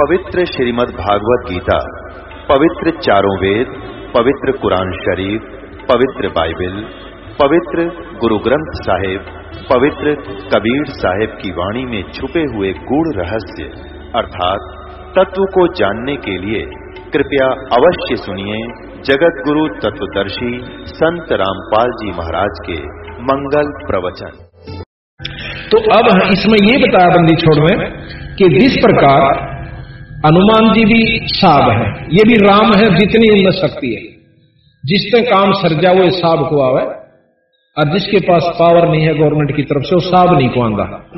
पवित्र श्रीमद् भागवत गीता, पवित्र चारों वेद, पवित्र कुरान शरीफ, पवित्र बाइबल, पवित्र गुरु ग्रंथ साहिब, पवित्र कबीर साहिब की वाणी में छुपे हुए गूढ़ रहस्य, अर्थात तत्व को जानने के लिए कृपया अवश्य सुनिए जगत गुरु तत्वदर्शी संत रामपाल जी महाराज के मंगल प्रवचन। तो अब इसमें ये बताया बंदी छोड़ में कि जिस प्रकार हनुमान जी भी साब है। ये भी राम है, जितनी उनमें शक्ति है। जिसने काम सर्जा वो साब को आवे, और जिसके पास पावर नहीं है गवर्नमेंट की तरफ़ से, वो साब नहीं को आंदा।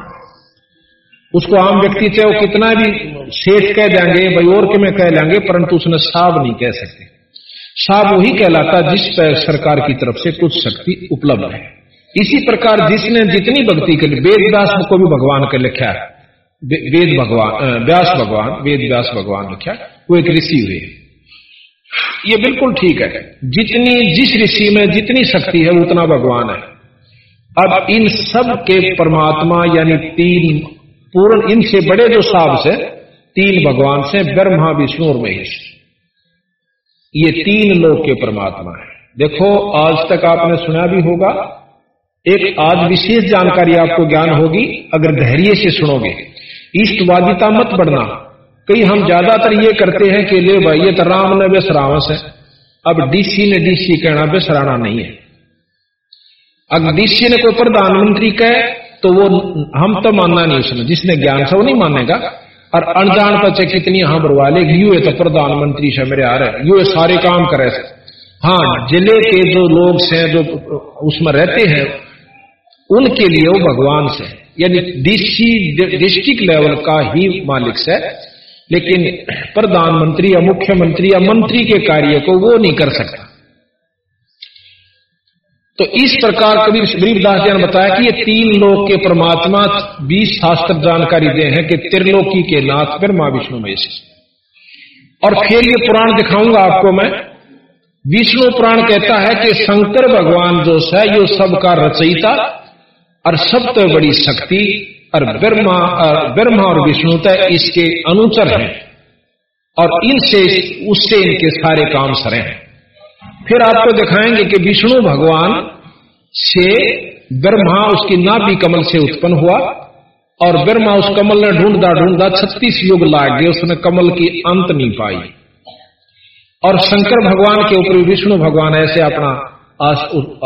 उसको आम व्यक्ति चाहे वो कितना भी सेठ कह देंगे भाई और के में कह लेंगे, परंतु उसने साब नहीं कह सकते। साब वही कहलाता जिस पर सरकार की तरफ़ से कुछ शक्ति उपलब्ध है। इसी प्रकार जिसने जितनी भक्ति वेद व्यास को भी भगवान का लिखा है। वेद भगवान व्यास भगवान, वेद व्यास भगवान लिखा वो एक ऋषि हुए। ये बिल्कुल ठीक है। जितनी जिस ऋषि में जितनी शक्ति है, उतना भगवान है। अब इन सब के परमात्मा, यानी तीन पूर्ण, इनसे बड़े जो साब से, तीन भगवान से, ब्रह्मा, विष्णु और महेश। ये तीन लोग के परमात्मा है। देखो, आज तक आपने सुना भी होगा, एक आज विशेष जानकारी आपको ज्ञान होगी, अगर धैर्य से सुनोगे। इष्टवादिता मत बढ़ना। कई हम ज़्यादातर ये करते हैं कि ले भाई, ये तो राम ने बेसरावस है। अब डीसी ने डीसी कहना बेसराना नहीं है। अगर डीसी ने कोई प्रधानमंत्री कहे तो वो हम तो मानना नहीं उसने। जिसने ज्ञान से वो नहीं मानेगा। और अनजान पर कितनी हाँ बरवा लेगी, यू तो प्रधानमंत्री से मेरे आ रहे यू सारे काम करे हाँ ज़िले के जो लोग से जो उसमें रहते हैं, उनके लिए वो भगवान से यानी डीसी डिस्ट्रिक्ट लेवल का ही मालिक है, लेकिन प्रधानमंत्री या मुख्यमंत्री या मंत्री के कार्य को वो नहीं कर सकता। तो इस प्रकार कबीर गरीबदास जी ने बताया कि ये तीन लोक के परमात्मा बीस शास्त्र जानकारी दे हैं कि त्रिलोकी के नाथ फिर ब्रह्मा विष्णु महेश। और फिर ये पुराण दिखाऊँगा आपको मैं। विष्णु पुराण कहता है कि शंकर भगवान जो है, ये सबका रचयिता और सबसे बड़ी शक्ति और ब्रह्मा ब्रह्मा और विष्णु तय इसके अनुचर हैं। और इनसे, उससे इनके सारे काम सरे हैं। फिर आपको दिखाएँगे कि विष्णु भगवान से ब्रह्मा उसकी नाभि कमल से उत्पन्न हुआ और ब्रह्मा उस कमल ने ढूंढदा ढूंढदा छत्तीस युग लाग गए, उसने कमल की अंत नहीं पाई। और शंकर भगवान के ऊपर विष्णु भगवान ऐसे अपना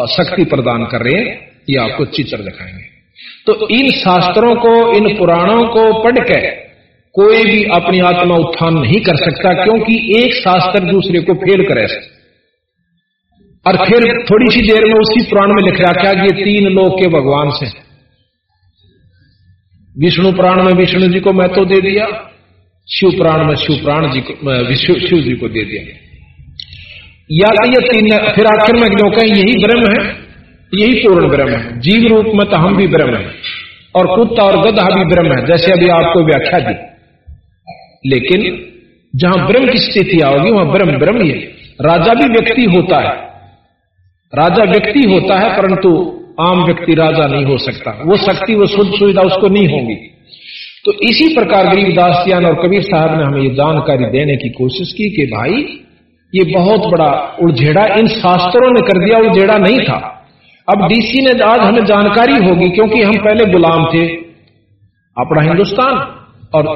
शक्ति प्रदान कर रहे हैं। ये आपको चित्र दिखाएँगे। तो इन शास्त्रों को इन पुराणों को पढ़ के कोई भी अपनी आत्मा उत्थान नहीं कर सकता क्योंकि एक शास्त्र दूसरे को फेल करे। और फिर थोड़ी सी देर में उसी पुराण में लिख रहा क्या कि ये तीन लोग के भगवान से। विष्णु पुराण में विष्णु जी को मैं तो दे दिया शिव पुराण में शिव पुराण जी को शिव जी को दे दिया। या तो ये तीन फिर आखिर में क्यों कहें यही ब्रह्म है? यही पूर्ण ब्रह्म है। जीव रूप में तो हम भी ब्रह्म है। और कुत्ता और गधा भी ब्रह्म है, जैसे अभी आपको व्याख्या दी। लेकिन जहाँ ब्रह्म की स्थिति आओगी, वहाँ ब्रह्म ब्रह्म ही है। राजा भी व्यक्ति होता है। राजा व्यक्ति होता है, परंतु आम व्यक्ति राजा नहीं हो सकता। वो शक्ति, वो सुध सुविधा उसको नहीं होगी। तो इसी प्रकार गरीबदास जियान और कबीर साहब ने हमें ये जानकारी देने की कोशिश की कि भाई, ये बहुत बड़ा उलझेड़ा इन शास्त्रों ने कर दिया, उलझेड़ा नहीं था। अब डीसी ने आज हमें जानकारी होगी, क्योंकि हम पहले गुलाम थे। अपना हिंदुस्तान और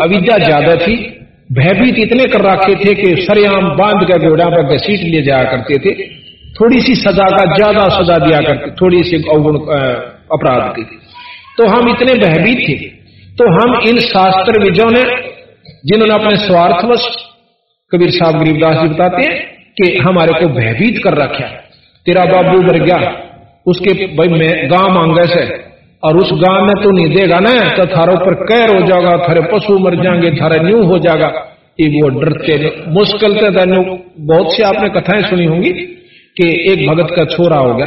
अविद्या ज़्यादा थी। भयभीत इतने कर रखे थे कि सरेआम बाँध कर घोड़ा पर घसीट लिए जाया करते थे। थोड़ी सी सजा का ज़्यादा सजा दिया करते थोड़ी सी अवगुण अपराध की तो हम इतने भयभीत थे। तो हम इन शास्त्र विजयों ने, जिन्होंने अपने स्वार्थवश कबीर साहब गरीबदास जी बताते हैं कि हमारे को भयभीत कर रखा है। तेरा बाबू मर गया। उसके भाई, मैं गाँव मांगे से। और उस गाँव में तो नहीं देगा ना तो थारों पर कैर हो जाएगा, थारे पशु मर जाएँगे, थारे न्यू हो जाएगा। ये वो डरते मुश्किल से बहुत सी आपने कथाएँ सुनी होंगी कि एक भगत का छोरा हो गया।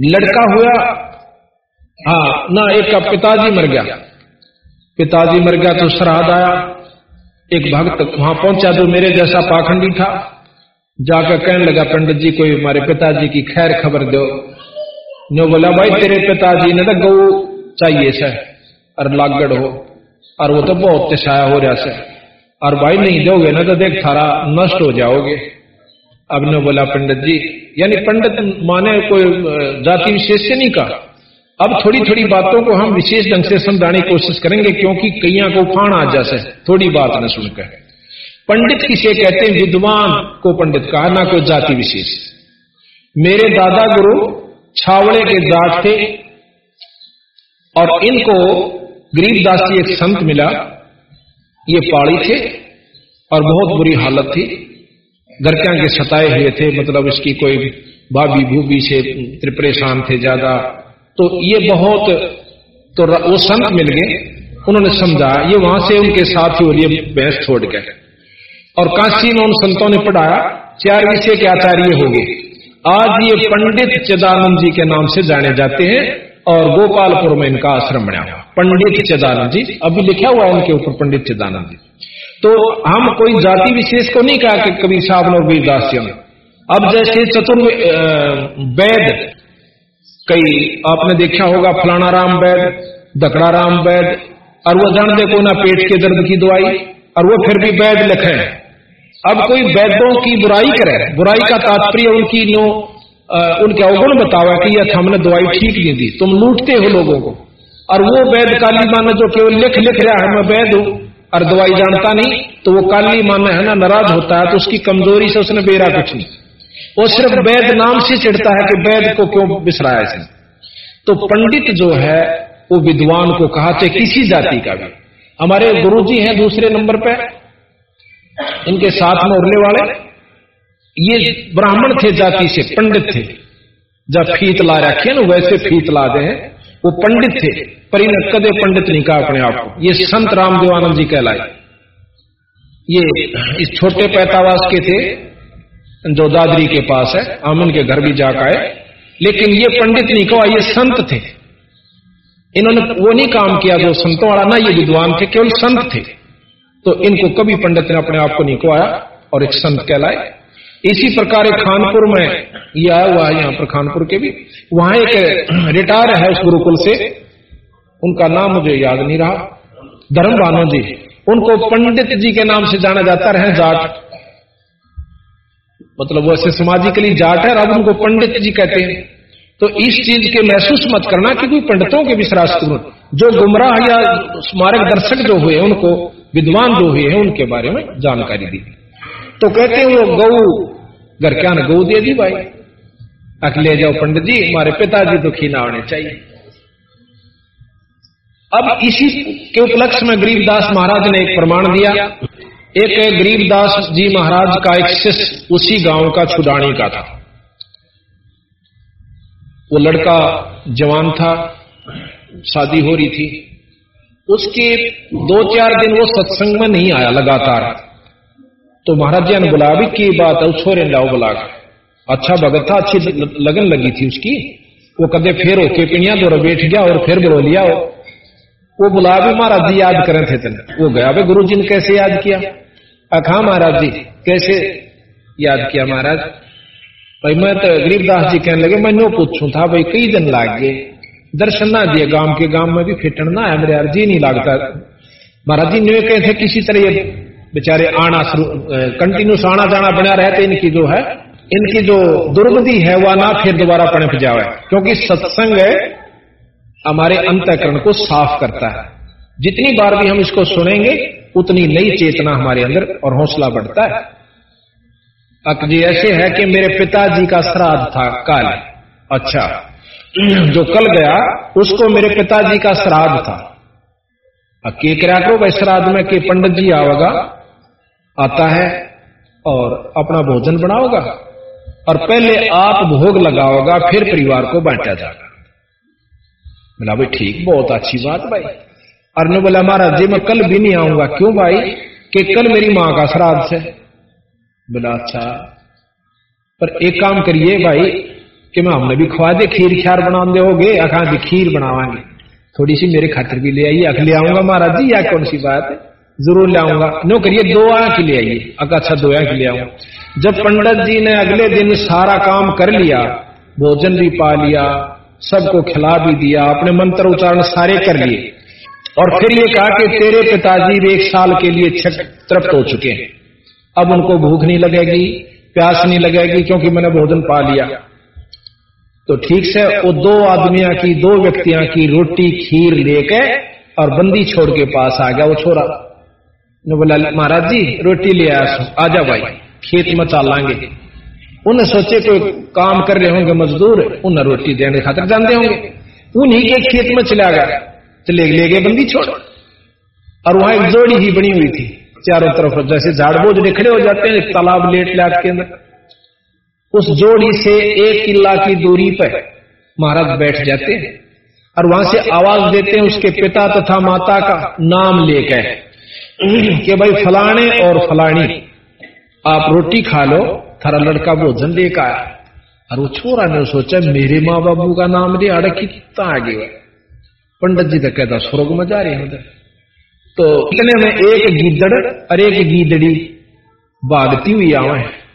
लड़का हुआ। हाँ ना, एक का पिताजी मर गया। पिताजी मर गया तो श्राद्ध आया। एक भक्त वहाँ पहुँचा जो मेरे जैसा पाखंडी था। जाकर कहने लगा पंडित जी कोई हमारे पिताजी की खैर खबर दो। नो बोला भाई तेरे पिताजी ने तो गौ चाहिए सर और लागड़ हो और वो तो बहुत तशाया हो रहा से। और भाई नहीं दोगे ना तो देख थारा नष्ट हो जाओगे। अब ने बोला पंडित जी यानी पंडित माने कोई जाति विशेष से नहीं कहा। अब थोड़ी थोड़ी बातों को हम विशेष ढंग से समझाने की कोशिश करेंगे क्योंकि कईया को उफान आ जैसे थोड़ी बात न सुनकर। पंडित किसे कहते हैं? विद्वान को पंडित कहा ना कोई जाति विशेष। मेरे दादा गुरु छावड़े के जाट थे और इनको गरीबदास जी एक संत मिला। ये पाड़ी थे और बहुत बुरी हालत थी। गरक्या के सताए हुए थे मतलब इसकी कोई भाभी भूबी से परेशान थे ज़्यादा। तो ये बहुत तो वो संत मिल गए। उन्होंने समझा ये वहाँ से उनके साथ ही और ये भैंस छोड़ गए। और काशी में उन संतों ने पढ़ाया, चार विषय के आचार्य हो गए आज ये पंडित चिदानंद जी के नाम से जाने जाते हैं और गोपालपुर में इनका आश्रम बना हुआ। पंडित चिदानंद जी, अभी लिखा हुआ है इनके ऊपर पंडित चिदानंद जी। तो हम कोई जाति विशेष को नहीं कहा कि कबीर साहब और वीरदास जी अब जैसे चतुर् वैद, कई आपने देखा होगा, फलाना राम वैद, दकड़ा राम वैद, और वो जान देखो ना पेट के दर्द की दवाई, और वो फिर भी वैद लिखे अब कोई वैद्यों की बुराई करे बुराई का तात्पर्य उनकी नो उनके अवगुण बतावा कि यह हमने दवाई ठीक नहीं दी। तुम लूटते हो लोगों को। और वो वैद काली माने जो केवल लिख लिख रहा है मैं वैद हूँ और दवाई जानता नहीं तो वो काली माने है ना नाराज़ होता है तो उसकी कमज़ोरी से उसने बेरा कुछ नहीं। वो सिर्फ़ वैद नाम से चिढ़ता है कि वैद को क्यों बिसराया इसने। तो पंडित जो है वो विद्वान को कहा चाहे किसी जाति का भी। हमारे गुरु जी हैं दूसरे नंबर पे। इनके साथ में उड़ने वाले? ये ब्राह्मण थे जाति से पंडित थे। जब फीत ला रखे ना वैसे फीत ला दे वो पंडित थे पर इन कदे पंडित नहीं कहा अपने आप को। ये संत रामदेवानंद जी कहलाए। ये इस छोटे पैतावास के थे जो दादरी के पास है हम इनके घर भी जाकर आए। लेकिन ये पंडित नहीं कहा ये संत थे। इन्होंने वो नहीं काम किया जो संतों वाला ना ये विद्वान थे केवल संत थे। तो इनको कभी पंडित ने अपने आप को नहीं कहवाया और एक संत कहलाए। इसी प्रकार एक खानपुर में ये आया हुआ है यहाँ पर खानपुर के भी। वहाँ एक रिटायर है उस गुरुकुल से। उनका नाम मुझे याद नहीं रहा। धर्म भानो जी। उनको पंडित जी के नाम से जाना जाता रहे, जाट। मतलब वैसे सामाजिकली जाट है अब उनको पंडित जी कहते हैं। तो इस चीज़ के महसूस मत करना कि कोई पंडितों के विश्वास जो गुमराह या स्मारक दर्शक जो हुए उनको विद्वान जो हुए हैं उनके बारे में जानकारी दी। तो कहते हैं वो गऊ। घर क्या ने गऊ दे दी भाई। अख ले जाओ पंडित जी हमारे पिताजी तो खीना होने चाहिए। अब इसी के उपलक्ष्य में गरीबदास महाराज ने एक प्रमाण दिया। एक गरीबदास जी महाराज का एक शिष्य उसी गाँव का छुडानी का था। वो लड़का जवान था शादी हो रही थी। उसके दो चार दिन वो सत्संग में नहीं आया, लगातार। तो महाराज जी ने बुलाया भी की बात है छोरे लाओ बुला अच्छा भगत था, अच्छी लगन लगी थी उसकी। वो कदे फिर होके पिनिया दो बैठ गया और फिर बुरो लिया वो बुला भी महाराज जी याद करे थे तेने वो गया भाई गुरु जी ने कैसे याद किया? अखा महाराज जी, कैसे याद किया महाराज? भाई, मैं तो गरीबदास जी कहने लगे, मैं नो पूछू था, भाई, कई दिन लाग? गए दर्शन ना दिए, गाँव के गाँव में भी फिटन ना है मेरे यार जी नहीं लगता। महाराज जी ने कहे थे किसी तरह ये बेचारे आना कंटिन्यूस आना जाना बना रहते, इनकी जो है, इनकी जो दुर्गति है वह ना फिर दोबारा पणप जाए क्योंकि सत्संग हमारे अंतकरण को साफ़ करता है। जितनी बार भी हम इसको सुनेंगे, उतनी नई चेतना हमारे अंदर और हौसला बढ़ता है। अक जी, ऐसे है कि मेरे पिताजी का श्राद्ध था कल। अच्छा। जो कल गया, उसको मेरे पिताजी का श्राद्ध था। के करा करो, भाई श्राद्ध में के पंडित जी आवेगा आता है और अपना भोजन बनाओगा, और पहले आप भोग लगाओगा, फिर परिवार को बांटा जाएगा। बोला, भाई ठीक, बहुत अच्छी बात भाई। और ने बोला, महाराज जी, मैं कल भी नहीं आऊँगा। क्यों भाई? कि कल मेरी माँ का श्राद्ध है। बोला अच्छा पर एक काम करिए भाई कि मैं हमने भी खवा दे, खीर ख्यार बना दे होगे अखा की खीर बनावांगे। थोड़ी सी मेरे खातिर भी ले आइए अख ले आऊँगा महाराज जी, या कौन सी बात है? ज़रूर ले आऊँगा। नो करिए, दो आँख ले आइए। अगर अच्छा दो आँख ले आऊँगा जब पंडित जी ने अगले दिन सारा काम कर लिया, भोजन भी पा लिया, सबको खिला भी दिया, अपने मंत्र उच्चारण सारे कर लिए, और फिर ये कहा कि तेरे पिताजी एक साल के लिए तृप्त हो चुके हैं। अब उनको भूख नहीं लगेगी, प्यास नहीं लगेगी, क्योंकि मैंने भोजन पा लिया। तो ठीक से वो दो आदमियों की, दो व्यक्तियों की रोटी, खीर लेके और बंदी छोड़ के पास आ गया वो छोरा। ने बोला, महाराज जी, रोटी ले आया आ आजा भाई, खेत में चाल चालांगे उन्हें सोचे कोई काम कर रहे होंगे मजदूर, उन्हें रोटी देने खातर जानते होंगे। उन्हीं के खेत में चला गया चले तो ले गए बंदी छोड़। और वहाँ एक जोड़ी ही बनी हुई थी, चारों तरफ़ जैसे झाड़ बोझ खड़े हो जाते हैं तालाब लेट लाट के अंदर। उस जोड़ी से एक किला की दूरी पर महाराज बैठ जाते हैं और वहाँ से आवाज़ देते हैं उसके पिता तथा माता का नाम लेकर। कि भाई फलाने और फलानी, आप रोटी खा लो, थारा लड़का भोजन लेकर आया। और वो छोरा ने सोचा, मेरे माँ बाबू का नाम लिया अड़क कितना आगे हुआ। पंडित जी तो कहता, स्वर्ग में जा रहे हैं तो इतने में एक गीदड़ और एक गीदड़ी भागती हुई आवे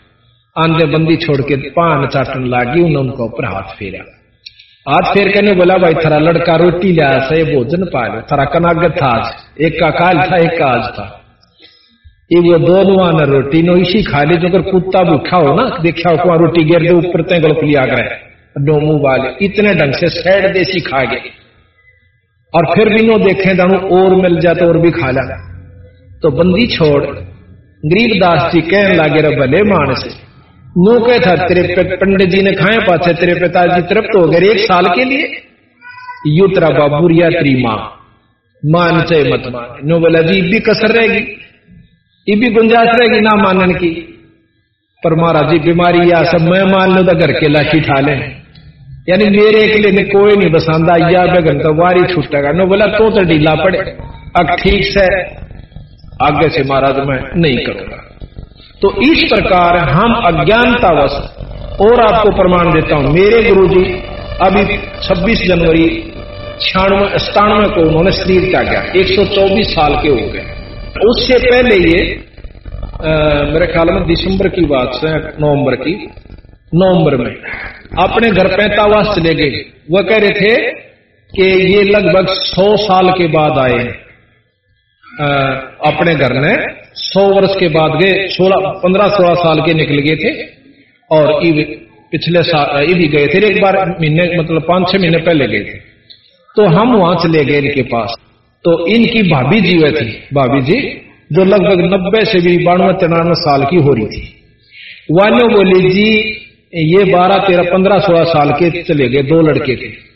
आंधे बंदी छोड़ के पान चाटन लागी उन्होंने उनका ऊपर हाथ फेरा। हाथ फेर के ने बोला, भाई, थारा लड़का रोटी लिया से भोजन पा लो थारा कनागत था आज। एक का काल था, एक का आज था। ये वो दोनों रोटी नो इसी खा ली, जो कुत्ता भूखा हो ना, देखा हो रोटी गिर दे, ऊपर तय गलत लिया करे। मुँह वाले इतने ढंग से सैड देसी खा गए। और फिर भी नो देखे, दानू, और मिल जाते और भी खा ला। तो बंदी छोड़ गरीबदास जी कहने लागे रे भले मान से नो कह था, तेरे पंडित जी ने खाए पाचे तेरे पिताजी तृप्त हो गए एक साल के लिए? यू तेरा बाबू या तेरी माँ। मान चाहे मत मान। नो बोला, जी भी कसर रहेगी। ये भी गुंजाइश रहेगी ना मानने की। पर महाराज जी, बीमारी या सब मैं मान लो तो घर के लाठी ठा ले। यानी मेरे अकेले ने कोई नहीं बसांदा, या बेगन तो वारी छूटेगा। नो बोला तो तो ढीला पड़े। अब ठीक से आगे से महाराज मैं नहीं करूँगा। तो इस प्रकार हम अज्ञानतावश और आपको प्रमाण देता हूँ। मेरे गुरु जी अभी 26 जनवरी छियानवे सतानवे को उन्होंने शरीर त्यागा। 124 साल के हो गए। उससे पहले ये आ, मेरे ख्याल में दिसंबर की बात से नवंबर की नवंबर में अपने घर पैतावास चले गए। वह कह रहे थे कि ये लगभग सौ साल के बाद आए अपने घर में। सौ वर्ष के बाद गए, सोलह, पंद्रह, सोलह साल के निकल गए थे और पिछले साल भी गए थे, एक बार महीने मतलब पाँच, छह महीने पहले गए थे। तो हम वहाँ चले गए इनके पास। तो इनकी भाभी जी हुए थी, भाभी जी, जो लगभग नब्बे से भी बानवे, तिरानवे साल की हो रही थी। वानो बोली, जी, ये बारह, तेरह, पंद्रह, सोलह साल के चले गए, दो लड़के थे।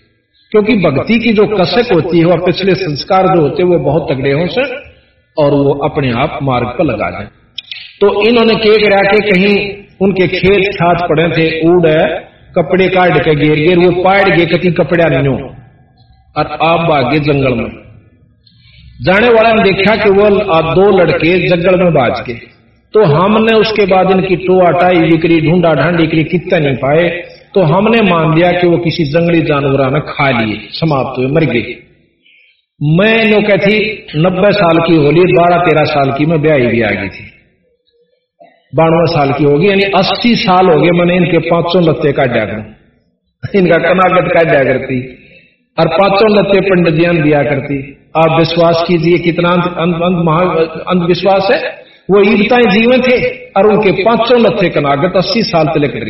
क्योंकि भक्ति की जो कसक होती है, वह पिछले संस्कार जो होते हैं, वो बहुत तगड़े हों से और वो अपने आप मार्ग पर लगा जाए तो इन्होंने के करा के कहीं उनके खेत छात पड़े थे उड़ कपड़े काट के गेर गेर वो पाड़ गए कति कपड़ा नहीं हो और आप भागे जंगल में। जाने वाला ने देखा कि वो दो लड़के जंगल में बाज के। तो हमने उसके बाद इनकी टोआ टाई बिक्री, ढूंढा ढांडी करी कितना नहीं पाए। तो हमने मान लिया कि वो किसी जंगली जानवर ने खा लिए, समाप्त हुए, मर गए। मैं नो कहती नब्बे साल की होली, बारह तेरह साल की मैं ब्याही भी आ गई थी। बानवे साल की होगी, यानी अस्सी साल हो गए, मैंने इनके पाँचों लत्ते काटा कर इनका कनागत काटा करती, और पाँचों लत्ते पंडित जी दिया करती। आप विश्वास कीजिए, कितना अंधविश्वास है। वो ईदताएँ जीवन थे, और उनके पाँचों लत्थे कनागत अस्सी साल तले कर।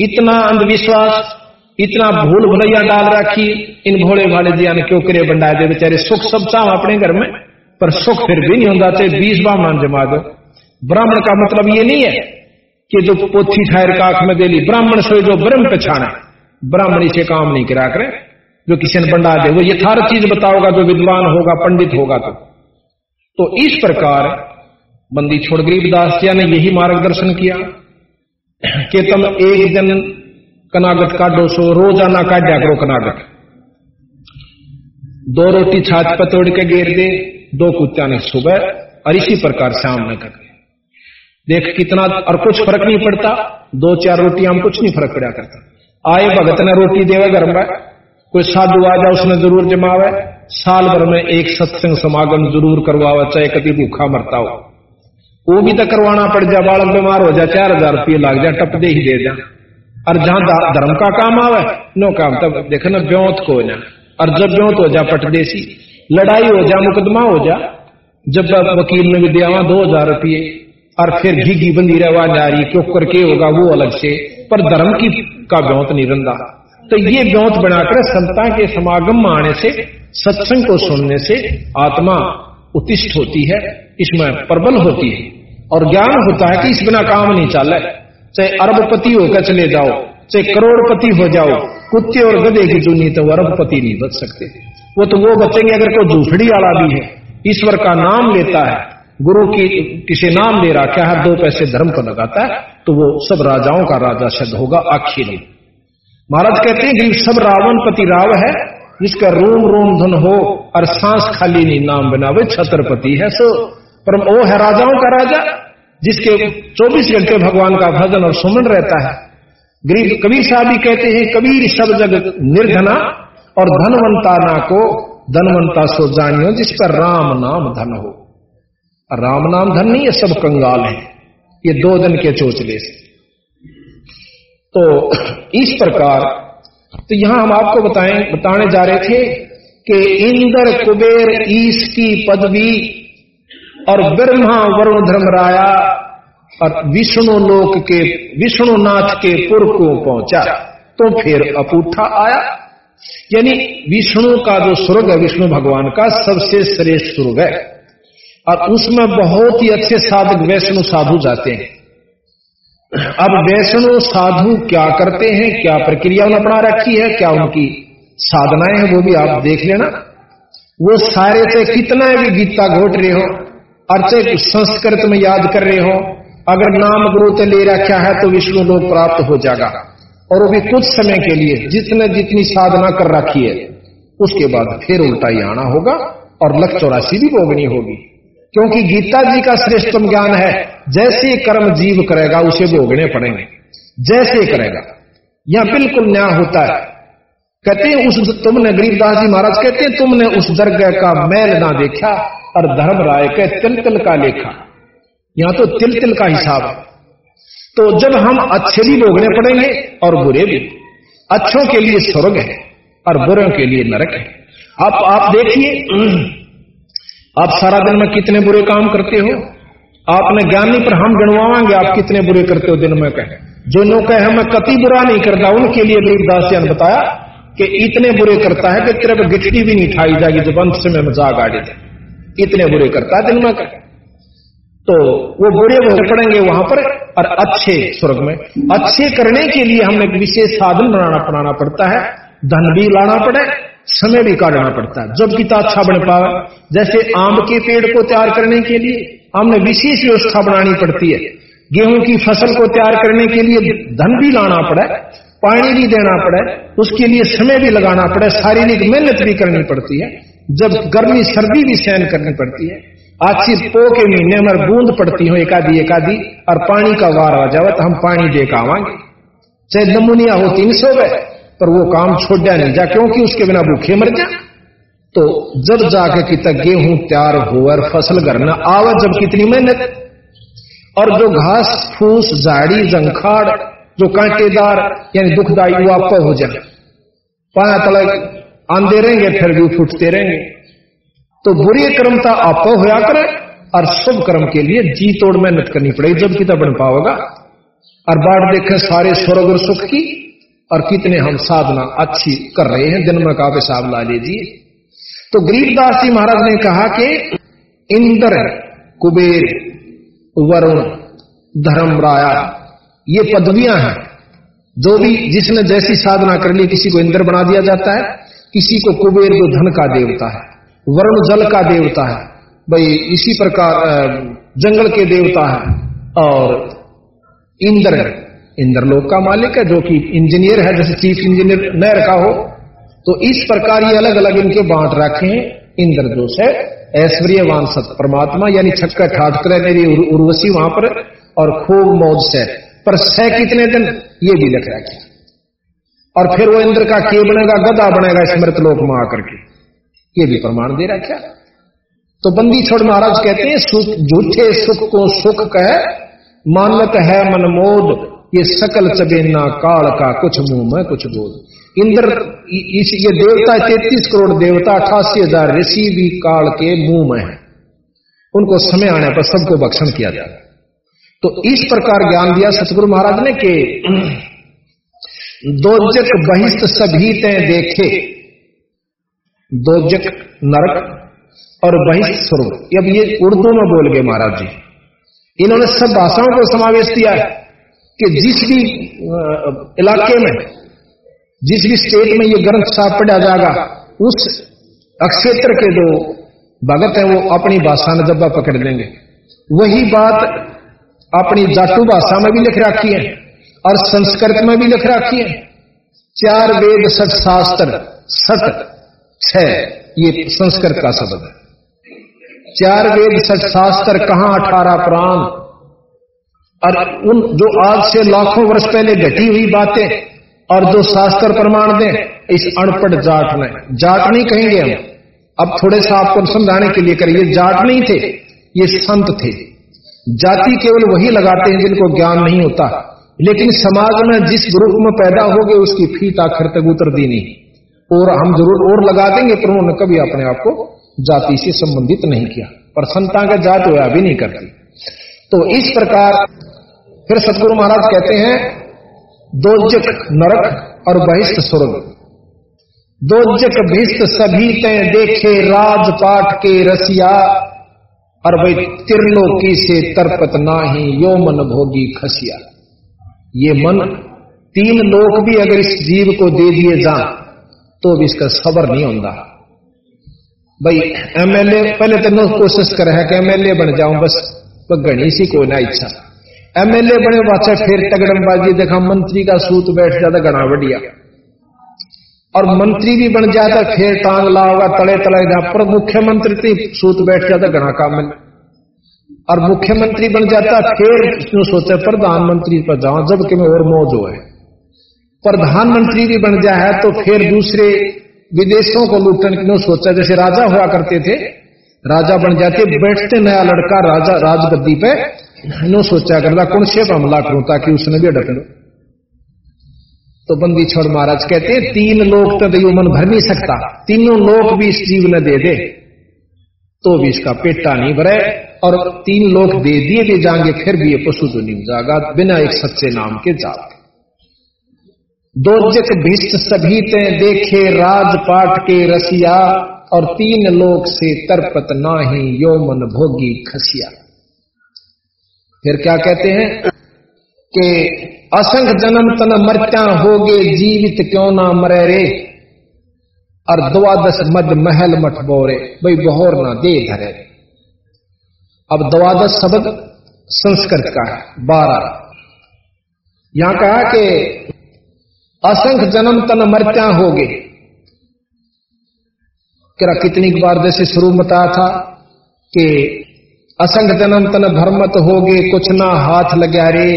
इतना अंधविश्वास इतना भूल भुलैया डाल रखी, इन भोले भाले जिया ने क्यों करे बंडा दे बेचारे? सुख सब चाह अपने घर में, पर सुख फिर भी नहीं होता बीस ब्राह्मण जमा दो। ब्राह्मण का मतलब ये नहीं है कि जो पोथी ठहर का आँख में दे ली ब्राह्मण से जो ब्रह्म पछाना ब्राह्मण इसे काम नहीं करा करे, जो किसी ने बंडा दे, वो यथार्थ चीज़ बताओगा, जो विद्वान होगा, पंडित होगा तो। तो इस प्रकार बंदी छोड़ गरीबदास ने यही मार्गदर्शन किया कि तुम एक दिन कनागत काटो सो, रोज़ाना काटा करो कनागत. दो रोटी छाछ तोड़ के गेर दे, दो कुत्ता ने सुबह और इसी प्रकार शाम में कर देख कितना, और कुछ फ़र्क नहीं पड़ता, दो चार रोटियाँ हम कुछ नहीं फ़र्क पड़ा करता. आए भगत ने रोटी देवे घर में, कोई साधु आ जाए उसने ज़रूर जमावे, साल भर में एक सत्संग समागम ज़रूर करवावा, चाहे कभी भूखा मरता हो. वो भी तो करवाना पड़ जाए, बालक बीमार हो जाए, चार हज़ार रुपये लग जाए टप दे ही दे जा और जहाँ धर्म का काम आवे, नो काम तब देखे ना ब्योत को ना। और जब ब्योत हो जा पटदेसी, लड़ाई हो जा, मुकदमा हो जा, जब वकील ने भी दिया दो हज़ार रुपये, और फिर घीघी बंदी रहा जा रही, क्यों करके होगा, वो अलग से। पर धर्म की का ब्योत नहीं रंदा तो ये ब्योत बनाकर संता के समागम में आने से, सत्संग को सुनने से आत्मा उत्तिष्ठ होती है, इसमें प्रबल होती है। और ज्ञान होता है कि इस बिना काम नहीं चल चाहे अरबपति होकर चले जाओ, चाहे करोड़पति हो जाओ, कुत्ते और गधे की चुनी तो अरबपति नहीं बच सकते। वो तो वो बचेंगे अगर कोई झूठड़ी वाला भी है, ईश्वर का नाम लेता है, गुरु की किसी नाम ले रखा है दो पैसे धर्म को लगाता है तो वो सब राजाओं का राजा सिद्ध होगा आखिर महाराज कहते हैं कि सब रावण पति राव है, जिसका रोम रोम धन हो और सांस खाली नहीं, नाम बनावे छत्रपति है, सो पर वो है राजाओं का राजा जिसके 24 घंटे भगवान का भजन और सुमन रहता है। गरीब कबीर साहब भी कहते हैं, कबीर सब जग निर्धना और धनवंता ना को धनवंता सो जानियो, जिस पर राम नाम धन हो। राम नाम धन नहीं, ये सब कंगाल है। ये दो दिन के चोचले से। तो इस प्रकार तो यहाँ हम आपको बताएँ, बताने जा रहे थे कि इंद्र कुबेर ईश की पदवी और ब्रह्मा वरुण धर्मराया और विष्णु लोक के, विष्णुनाथ के पुर को पहुँचा तो फिर अपूठा आया। यानी विष्णु का जो स्वर्ग है, विष्णु भगवान का सबसे श्रेष्ठ स्वर्ग है। और उसमें बहुत ही अच्छे साधक वैष्णु साधु जाते हैं। अब वैष्णव साधु क्या करते हैं, क्या प्रक्रिया उन्हें अपना रखी है, क्या उनकी साधनाएँ हैं, वो भी आप देख लेना। वो सारे से कितना भी गीता घोट रहे हो और चाहे संस्कृत में याद कर रहे हो, अगर नाम गुरु ते ले रखा है तो विष्णु लोग प्राप्त हो जाएगा। और वो भी कुछ समय के लिए जितने जितनी साधना कर रखी है, उसके बाद फिर उल्टा ही आना होगा और लख चौरासी भी भोगनी होगी। क्योंकि गीता जी का श्रेष्ठतम ज्ञान है, जैसे कर्म जीव करेगा, उसे भोगने पड़ेंगे। जैसे करेगा। यह बिल्कुल न्याय होता है। कहते उस तुमने गरीबदास जी महाराज, कहते तुमने उस दरगाह का मैल ना देखा और धर्म राय के तिल तिल का लेखा। यहाँ तो तिल तिल का हिसाब तो जब हम अच्छे भी भोगने पड़ेंगे और बुरे भी, अच्छों के लिए स्वर्ग है और बुरों के लिए नरक है। आप आप देखिए, आप सारा दिन में कितने बुरे काम करते हो? आपने ज्ञानी पर हम गणवाएँगे, आप कितने बुरे करते हो दिन में कहे। जो नो कहे, मैं कति बुरा नहीं करता, उनके लिए गरीबदास ने बताया कि इतने बुरे करता है कि तेरे गिटड़ी भी नहीं ठाई जाएगी जब अंत में मज़ाक गाड़ी थे। इतने बुरे करता दिन में कहे तो वो बुरे वो पड़ेंगे वहाँ पर और अच्छे स्वर्ग में। अच्छे करने के लिए हमें विशेष साधन बनाना बनाना पड़ता है। धन भी लाना पड़े, समय भी काटना पड़ता है। जब कितना अच्छा बन पावे, जैसे आम के पेड़ को तैयार करने के लिए हमने विशेष व्यवस्था बनानी पड़ती है। गेहूँ की फ़सल को तैयार करने के लिए धन भी लाना पड़े, पानी भी देना पड़े, उसके लिए समय भी लगाना पड़े, शारीरिक मेहनत भी करनी पड़ती है। जब गर्मी, सर्दी भी सहन करनी पड़ती है। आखिर पो के महीने में बूंद पड़ती हो एकाधी एकाधी और पानी का वार आ जावे तो हम पानी दे आवांगे। चाहे नमूनिया हो तीन सौ गए, पर वो काम छोड़ा नहीं जा, क्योंकि उसके बिना भूखे मर जा। तो जब जाके कि तक गेहूँ तैयार हो और फ़सल करना आवा, जब कितनी मेहनत। और जो घास, फूस, झाड़ी, जंखाड़, जो कांटेदार, यानी दुखदायी वो आप हो जाए। पाया तलक आंदे रहेंगे, फिर भी फूटते रहेंगे। तो बुरी क्रमता आप होया करे, और शुभ कर्म के लिए जी तोड़ मेहनत करनी पड़ेगी, जब कितना बन पाओगा। और बाढ़ देखे, सारे स्वर्ग और सुख की, और कितने हम साधना अच्छी कर रहे हैं जन्म का हिसाब ला लीजिए। तो गरीबदास जी महाराज ने कहा कि इंद्र, कुबेर, वरुण धर्मराया ये पदवियाँ हैं। जो भी जिसने जैसी साधना कर ली, किसी को इंद्र बना दिया जाता है। किसी को कुबेर जो धन का देवता है, वरुण जल का देवता है, भाई इसी प्रकार जंगल के देवता है और इंद्र इंद्रलोक का मालिक है, जो कि इंजीनियर है, जैसे चीफ इंजीनियर नहर का हो। तो इस प्रकार ये अलग अलग इनके बांट रखे हैं। इंद्र जो है, ऐश्वर्यवान सत परमात्मा यानी छक्का ठाठ कर मेरी उर्वशी वहाँ पर, और खूब मौज से। पर सह कितने दिन, ये भी लिख रखा और फिर वो इंद्र का के बनेगा, गदा बनेगा स्मृत लोक में आकर के। ये भी प्रमाण दे रखा तो बंदी छोड़ महाराज कहते हैं सुख झूठे सुख को सुख कह, मानत है मनमोद ये सकल चबेना काल का कुछ मुँह में कुछ बोध। इंद्र इस ये देवता तैतीस करोड़ देवता, अठासी हज़ार ऋषि भी काल के मुँह में है। उनको समय आने पर सबको भक्षण किया जाए। तो इस प्रकार ज्ञान दिया सतगुरु महाराज ने कि दोजक बहिष्ठ सभी तय देखे। दोजक नरक और बहिष्ठ स्वरूप। अब ये उर्दू में बोल गए महाराज जी। इन्होंने सब भाषाओं को समावेश किया है कि जिस भी इलाके में जिस भी स्टेट में ये ग्रंथ साफ़ पढ़ा जाएगा उस अक्षेत्र के जो भगत हैं वो अपनी भाषा में जब्बा पकड़ लेंगे। वही बात अपनी जाटू भाषा में भी लिख रखी है। और संस्कृत में भी लिख रखी है। चार वेद, सठ शास्त्र सत ये संस्कृत का शब्द है। चार वेद सच शास्त्र, कहाँ अठारह प्राण? और उन जो आज से लाखों वर्ष पहले घटी हुई बातें और जो शास्त्र प्रमाण दें, इस अनपढ़ जाट में। जाट नहीं कहेंगे हम। अब थोड़े सा आपको समझाने के लिए करिए। जाट नहीं थे, ये संत थे। जाति केवल वही लगाते हैं जिनको ज्ञान नहीं होता। लेकिन समाज में जिस ग्रुप में पैदा हो गए उसकी फीट आखिर तक उतर दी नहीं। और हम ज़रूर और लगा देंगे, पर उन्होंने कभी अपने आप को जाति से संबंधित नहीं किया। पर संता का जात होया भी नहीं करती। तो इस प्रकार फिर सतगुरु महाराज कहते हैं दोजक नरक और बहिष्ठ स्वर्ग। दोजक भिष्ट सभी तय देखे राजपाट के रसिया, और भाई त्रिलोकी से तरपत नाही, यो मन भोगी खसिया। ये मन तीन लोक भी अगर इस जीव को दे दिए जा तो भी इसका सबर नहीं होता भाई एमएलए पहले तो कोशिश कर है कि एमएलए बन जाऊँ, बस तो गणी सी कोई ना इच्छा। एमएलए बने बाचा फिर तगड़मबाजी, देखा मंत्री का सूत बैठ जाता गणा बढ़िया। और मंत्री भी बन जाता, फिर टांग लाओगा तले तले जा, पर मुख्यमंत्री थी सूत बैठ जाता गणा काम और मुख्यमंत्री बन जाता, फिर उसने सोचा, प्रधानमंत्री पर जाओ जबकि मैं और मौज हो प्रधानमंत्री भी बन जाए तो फिर दूसरे विदेशों को लूटने क्यों सोचा, जैसे राजा हुआ करते थे, राजा बन जाते, बैठते नया लड़का, राजा, राजगद्दी पे नो सोचा करता कौन से हमला करूँ, ताकि उसने भी अडक लो तो बंदी छोड़ महाराज, कहते हैं, तीन लोग तो दयो मन भर नहीं सकता, तीनों लोग भी इस जीव ने दे दे तो भी इसका पेटा नहीं भरे। और तीन लोग दे दिए भी जाएँगे, फिर भी ये पशु जो नहीं जागा, बिना एक सच्चे नाम के जाग। दोजक भिष्ट सभी ते देखे, राजपाट के रसिया, और तीन लोग से तरपत नाही यो मन भोगी खसिया। फिर क्या कहते हैं? कि असंख जन्म तन मरत्या हो होगे, जीवित क्यों ना मरे रे? और द्वादश मद महल मठ बोरे भाई बहोर ना दे धरे अब द्वादश शब्द संस्कृत का है, बारह। यहाँ कहा कि असंख्य जन्म तन मरत्या गए। क्या कितनी बार जैसे शुरू बताया था कि असंख्य जन्म तन भरमत हो गए, कुछ ना हाथ लगा रे,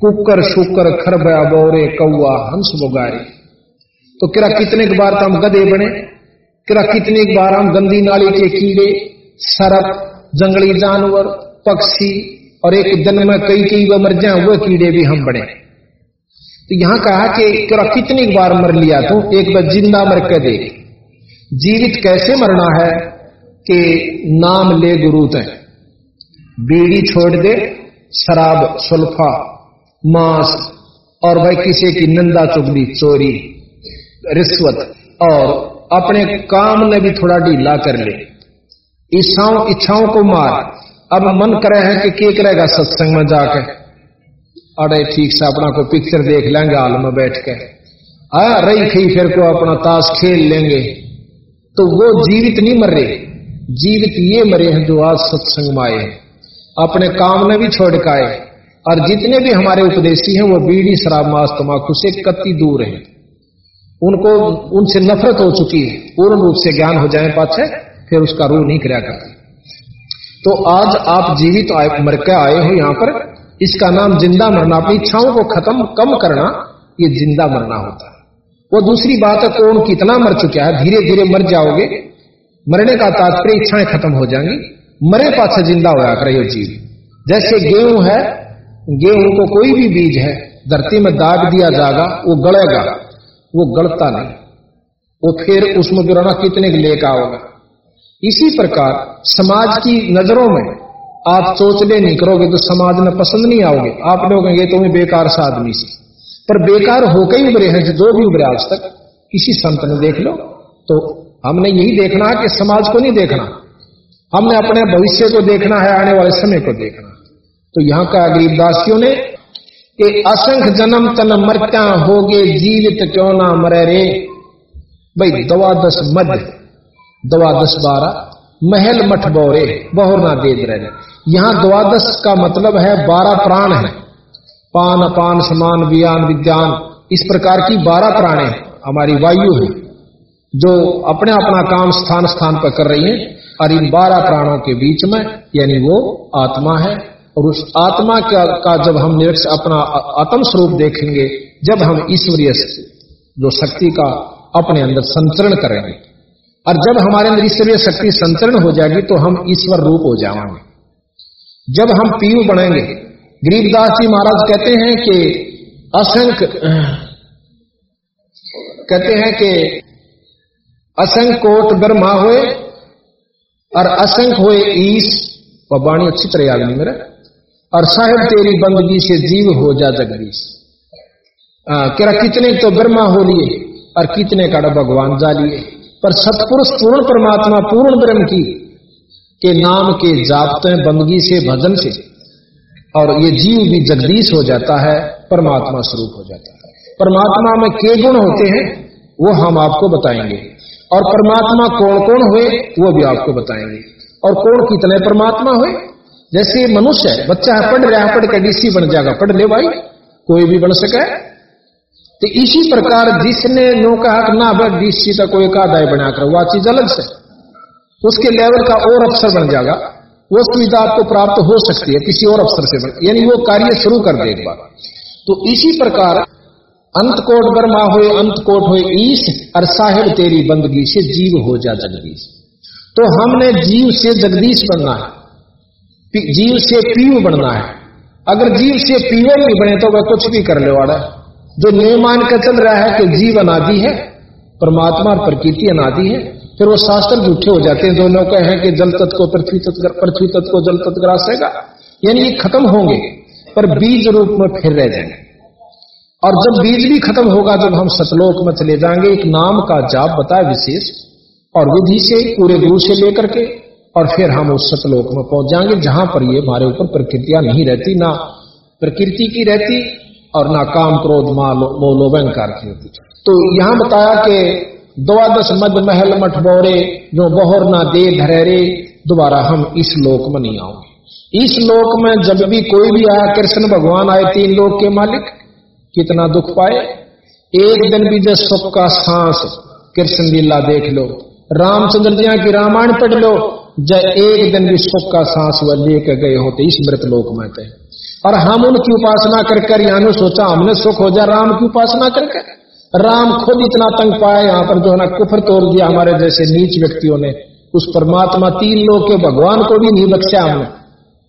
कुकर शुकर खरबया बोरे, कौआ हंस बोगारे। तो किरा कितने बार तो हम गधे बने, किरा कितने बार हम गंदी नाली के कीड़े, सरप जंगली जानवर, पक्षी और एक दिन में कई कई वो मर जाए वो कीड़े भी हम बने। तो यहाँ कहा कि तेरा कितनी बार मर लिया तू? एक बार ज़िंदा मर के देख। जीवित कैसे मरना है कि नाम ले गुरु तय बीड़ी छोड़ दे, शराब, सुल्फा, मांस और भाई किसी की नंदा चुगली, चोरी, रिश्वत और अपने काम ने भी थोड़ा ढीला कर ले। इच्छाओं इच्छाओं को मार। अब मन करे है कि के करेगा सत्संग में जाकर अरे ठीक से अपना को पिक्चर देख लेंगे, हाल में बैठ के। आया रही खी फिर को अपना ताश खेल लेंगे। तो वो जीवित नहीं मर। रहे जीवित ये मरे हैं जो आज सत्संग में आए अपने काम ने भी छोड़ के आए। और जितने भी हमारे उपदेशी हैं, वो बीड़ी शराब मास तमाकू से कति दूर है। उनको, उनसे नफरत हो चुकी है। पूर्ण रूप से ज्ञान हो जाए पाछे। फिर उसका रू नहीं कराया करते। तो आज आप जीवित तो मर के आए हो यहाँ पर, इसका नाम ज़िंदा मरना, अपनी इच्छाओं को खत्म, कम करना, ये ज़िंदा मरना होता है। वो दूसरी बात है, कौन कितना मर चुका है धीरे धीरे मर जाओगे, मरने का तात्पर्य इच्छाएँ खत्म हो जाएँगी, मरे पास ज़िंदा होया करे जीव। जैसे गेहूँ है, गेहूँ को कोई भी बीज है, धरती में दाग दिया जाएगा, वो गलेगा, वो गलता नहीं। वो फिर उसमें गिराना कितने लेकर आओगा। इसी प्रकार समाज की नज़रों में आप सोचने नहीं करोगे तो समाज में पसंद नहीं आओगे। आप लोग ये तो बेकार सा आदमी से। पर बेकार होकर ही उभरे हैं, जो भी उभरे आज तक किसी संत ने देख लो। तो हमने यही देखना है कि समाज को नहीं देखना। हमने अपने भविष्य को देखना है, आने वाले समय को देखना। तो यहाँ का गरीबदासियों ने कि असंख्य जन्म तन मरत्या होगे, जीवित क्यों ना मरे रे? भाई दवा दस मध्य दवा दस बारह महल मठ बोरे बहुर ना दे रहे यहाँ द्वादश का मतलब है बारह प्राण है। पान अपान समान विज्ञान विज्ञान इस प्रकार की बारह प्राणे हमारी वायु है जो अपने अपना काम स्थान स्थान पर कर रही है और इन बारह प्राणों के बीच में यानी वो आत्मा है और उस आत्मा का, का जब हम निरक्ष अपना आत्म स्वरूप देखेंगे जब हम ईश्वरीय जो शक्ति का अपने अंदर संचरण करेंगे और जब हमारे अंदर ईश्वरीय शक्ति संतरण हो जाएगी तो हम ईश्वर रूप हो जाएँगे। जब हम पीयू बनेंगे गरीबदास जी महाराज कहते हैं कि असंख्य कहते हैं कि असंख्य कोट ब्रह्मा हुए और असंख्य हुए ईश। वह वाणी अच्छी तरह याद नहीं मेरा। और साहेब, तेरी बंदगी से जीव हो जा जगदीश। कह कितने तो ब्रह्मा हो लिए, और कितने का भगवान जा लिए। पर सतपुरुष पूर्ण परमात्मा, पूर्ण ब्रह्म की, के नाम के जापते बंदगी से, भजन से, और ये जीव भी जगदीश हो जाता है, परमात्मा स्वरूप हो जाता है। परमात्मा में के गुण होते हैं, वो हम आपको बताएँगे। और परमात्मा कौन कौन हुए, वो भी आपको बताएँगे। और कौन कितने परमात्मा हुए, जैसे मनुष्य है, बच्चा है, पढ़ रहा पढ़ के डीसी बन जाएगा, पढ़ ले भाई, कोई भी बन सके तो इसी प्रकार जिसने नो कहा ना भाई डीसी का कोई कादाय बनाकर, वह चीज़ अलग से। उसके लेवल का और अवसर बन जाएगा। वो सुविधा आपको प्राप्त हो सकती है, किसी और अवसर से बन यानी वो कार्य शुरू कर दे एक बार। तो इसी प्रकार अंत कोट बर्मा हो अंत कोट हो ईश और साहेब तेरी बंदगी से जीव हो जा जगदीश। तो हमने जीव से जगदीश बनना है जीव से पीव बनना है। अगर जीव से पीवे नहीं बने तो वह कुछ भी कर ले वाला जो नियम मान कर चल रहा है कि जीव अनादि है, परमात्मा और प्रकृति अनादि है, फिर वो शास्त्र झूठे हो जाते हैं दोनों कहे हैं कि जल तत्व को पृथ्वी तत्व पृथ्वी तत्व को जल तत्व ग्रासेगा यानी ये खत्म होंगे, पर बीज रूप में फिर रह जाएँगे। और जब बीज भी खत्म होगा, जब हम सतलोक में चले जाएँगे, एक नाम का जाप बताए विशेष, और विधि से पूरे गुरु से लेकर के, और फिर हम उस सतलोक में पहुँच जाएँगे, जहाँ पर ये हमारे ऊपर प्रकृतियाँ नहीं रहती, ना प्रकृति की रहती और ना काम क्रोध मोलोबंकार की होती तो यहाँ बताया कि द्वादश मध्य महल मठ बोरे, जो बहोर ना दे धरेरे दोबारा हम इस लोक में नहीं आओगे। इस लोक में जब भी कोई भी आया, कृष्ण भगवान आए तीन लोक के मालिक, कितना दुख पाए? एक दिन भी जब सुख का सांस कृष्ण लीला देख लो, रामचंद्र जी की रामायण पढ़ लो, जब एक दिन भी सुख का सांस वह लेकर गए होते, इस मृत लोक में थे। और हम उनकी उपासना कर कर यहाँ सोचा, हमने सुख हो जा राम की उपासना करके राम खुद इतना तंग पाया यहाँ पर जो है ना, कुफर तोड़ दिया हमारे जैसे नीच व्यक्तियों ने। उस परमात्मा तीन लोग के भगवान को भी नहीं बख्शा हमने।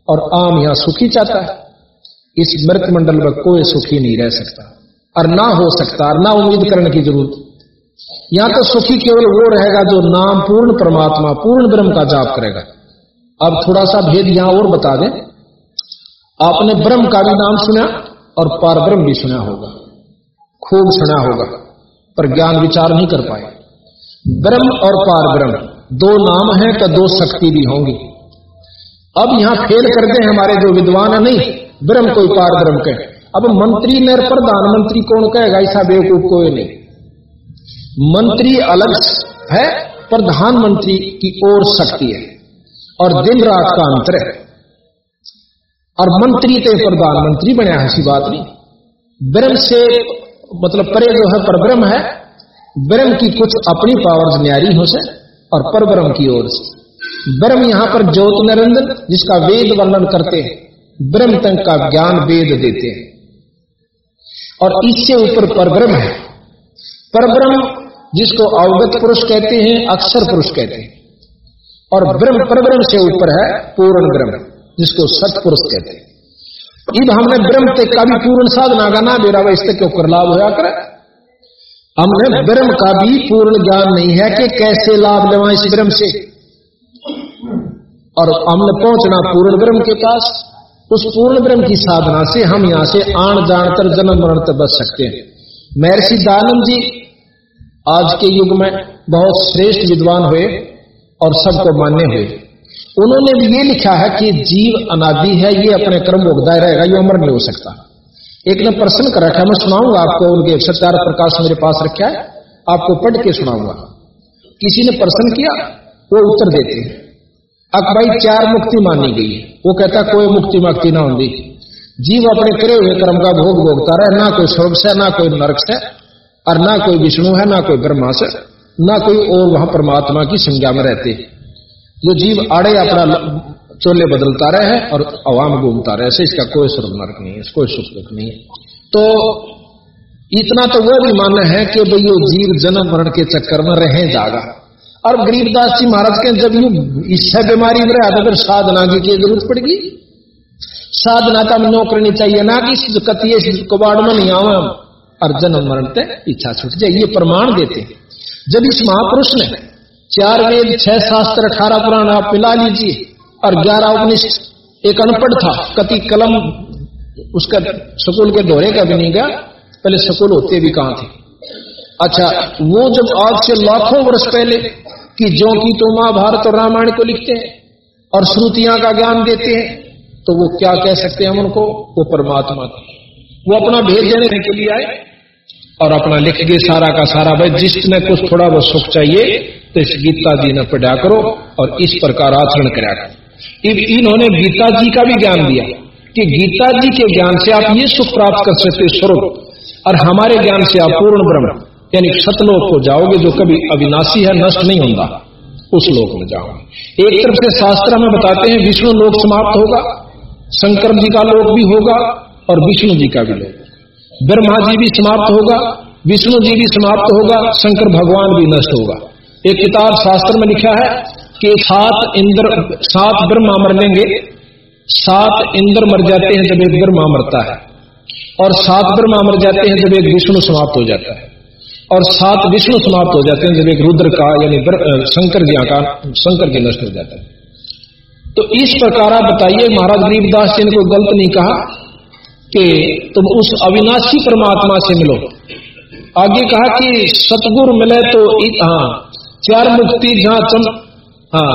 और आम यहाँ सुखी चाहता है। इस मृत मंडल में कोई सुखी नहीं रह सकता। और ना हो सकता, और ना उम्मीद करने की ज़रूरत। यहाँ तो सुखी केवल वो रहेगा जो नाम पूर्ण परमात्मा, पूर्ण ब्रह्म का जाप करेगा। अब थोड़ा सा भेद यहाँ और बता दें। आपने ब्रह्म का भी नाम सुना और पार ब्रह्म भी सुना होगा। खूब सुना होगा, पर ज्ञान विचार नहीं कर पाए। ब्रह्म और पार ब्रह्म दो नाम हैं तो दो शक्ति भी होंगी। अब यहाँ फेल कर दे हमारे जो विद्वान है, नहीं, ब्रह्म कोई पार ब्रह्म कहे। अब मंत्री ने प्रधानमंत्री कौन कहेगा, ऐसा बेवकूफ़ कोई नहीं। मंत्री अलग है, प्रधानमंत्री की ओर शक्ति है, और दिन रात का अंतर है। और मंत्री तो प्रधानमंत्री बनया ऐसी बात नहीं। ब्रह्म से मतलब परे जो है, पर ब्रह्म है। ब्रह्म की कुछ अपनी पावर न्यारी हो से और पर ब्रह्म की ओर से। ब्रह्म यहाँ पर ज्योत निरंजन जिसका वेद वर्णन करते हैं, ब्रह्म तक का ज्ञान वेद देते हैं। और इससे ऊपर पर ब्रह्म है। पर ब्रह्म जिसको अवगत पुरुष कहते हैं, अक्षर पुरुष कहते हैं। और ब्रह्म पर ब्रह्म से ऊपर है, पूर्ण ब्रह्म। जिसको सतपुरुष कहते हैं। इब हमने ब्रह्म तक का भी पूर्ण साधना का ना बेरा इससे क्यों कर लाभ होया करे? हमने ब्रह्म का भी पूर्ण ज्ञान नहीं है कि कैसे लाभ लेवा इस ब्रह्म से। और हमने पहुँचना पूर्ण ब्रह्म के पास, उस पूर्ण ब्रह्म की साधना से हम यहाँ से आण जानकर जन्म मरण तक बच सकते हैं। महर्षि दानंद जी, आज के युग में बहुत श्रेष्ठ विद्वान हुए और सबको मान्य हुए। उन्होंने भी ये लिखा है कि जीव अनादि है, ये अपने कर्म भोगदा रहेगा, ये अमर नहीं हो सकता। एक ने प्रश्न कर रखा मैं सुनाऊँगा आपको, उनके सत्यार प्रकाश मेरे पास रखा है, आपको पढ़ के सुनाऊँगा। किसी ने प्रश्न किया, वो उत्तर देते हैं। अब भाई, चार मुक्ति मानी गई है। वो कहता, कोई मुक्ति मुक्ति ना होगी। जीव अपने करे हुए कर्म का भोग भोगता रहे, ना कोई स्वर्ग से, ना कोई नरक से, और ना कोई विष्णु है, ना कोई ब्रह्मा से, ना कोई और वहाँ परमात्मा की संज्ञा में रहते जो जीव आड़े अपना चोले बदलता रहे है और अवाम घूमता रहे ऐसे इसका कोई स्वर्ग नरक नहीं है कोई सुख दुख नहीं है। तो इतना तो वो भी मानना है कि भाई ये जीव जन्म मरण के चक्कर में रहे जागा। और गरीबदास जी महाराज के जब यू इससे बीमारी में रहा तो फिर साधना की ज़रूरत पड़ेगी साधना का तो नो करनी चाहिए ना कि कतिये कबाड़ में नहीं आवा और जन्म मरण ते इच्छा छूट जाए, ये प्रमाण देते जब इस महापुरुष ने चार वेद, छह शास्त्र, अठारह पुराण, आप मिला लीजिए। और ग्यारह उपनिष्ठ एक अनपढ़ था, कति कलम, उसका स्कूल के दौरे का भी नहीं गया, पहले स्कूल होते भी कहाँ थे। अच्छा वो जब आज से लाखों वर्ष पहले कि जो की तो महाभारत और रामायण को लिखते हैं, और श्रुतियाँ का ज्ञान देते हैं तो वो क्या कह सकते हैं हम उनको? वो परमात्मा थे। वो अपना भेद देने के लिए आए। और अपना लिख गए सारा का सारा भाई जिसने कुछ थोड़ा बहुत सुख चाहिए तो इस गीता जी ने पढ़ा करो और इस प्रकार आचरण कराया करो। इन्होंने गीता जी का भी ज्ञान दिया कि गीता जी के ज्ञान से आप ये सुख प्राप्त कर सकते स्वरूप। और हमारे ज्ञान से आप पूर्ण ब्रह्म, यानी सतलोक को जाओगे जो कभी अविनाशी है, नष्ट नहीं होता उस लोक में जाओगे। एक तरफ़ से शास्त्र हमें बताते हैं, विष्णु लोक समाप्त होगा, शंकर जी का लोक भी होगा और विष्णु जी का भी लोक। ब्रह्मा जी भी समाप्त होगा, विष्णु जी भी समाप्त होगा, शंकर भगवान भी नष्ट होगा। एक किताब शास्त्र में लिखा है कि सात इंद्र, सात ब्रह्मा मर लेंगे। सात इंद्र मर जाते हैं जब एक ब्रह्मा मरता है। और सात ब्रह्मा मर जाते हैं जब एक विष्णु समाप्त हो जाता है। और सात विष्णु समाप्त हो जाते हैं जब एक रुद्र का, यानी शंकर जी का, शंकर जी नष्ट हो जाता है। तो इस प्रकार आप बताइए, महाराज गरीबदास जी ने कोई गलत नहीं कहा। कि, तुम उस अविनाशी परमात्मा से मिलो। आगे कहा कि सतगुरु मिले तो हाँ चार मुक्ति जहाँ चम हाँ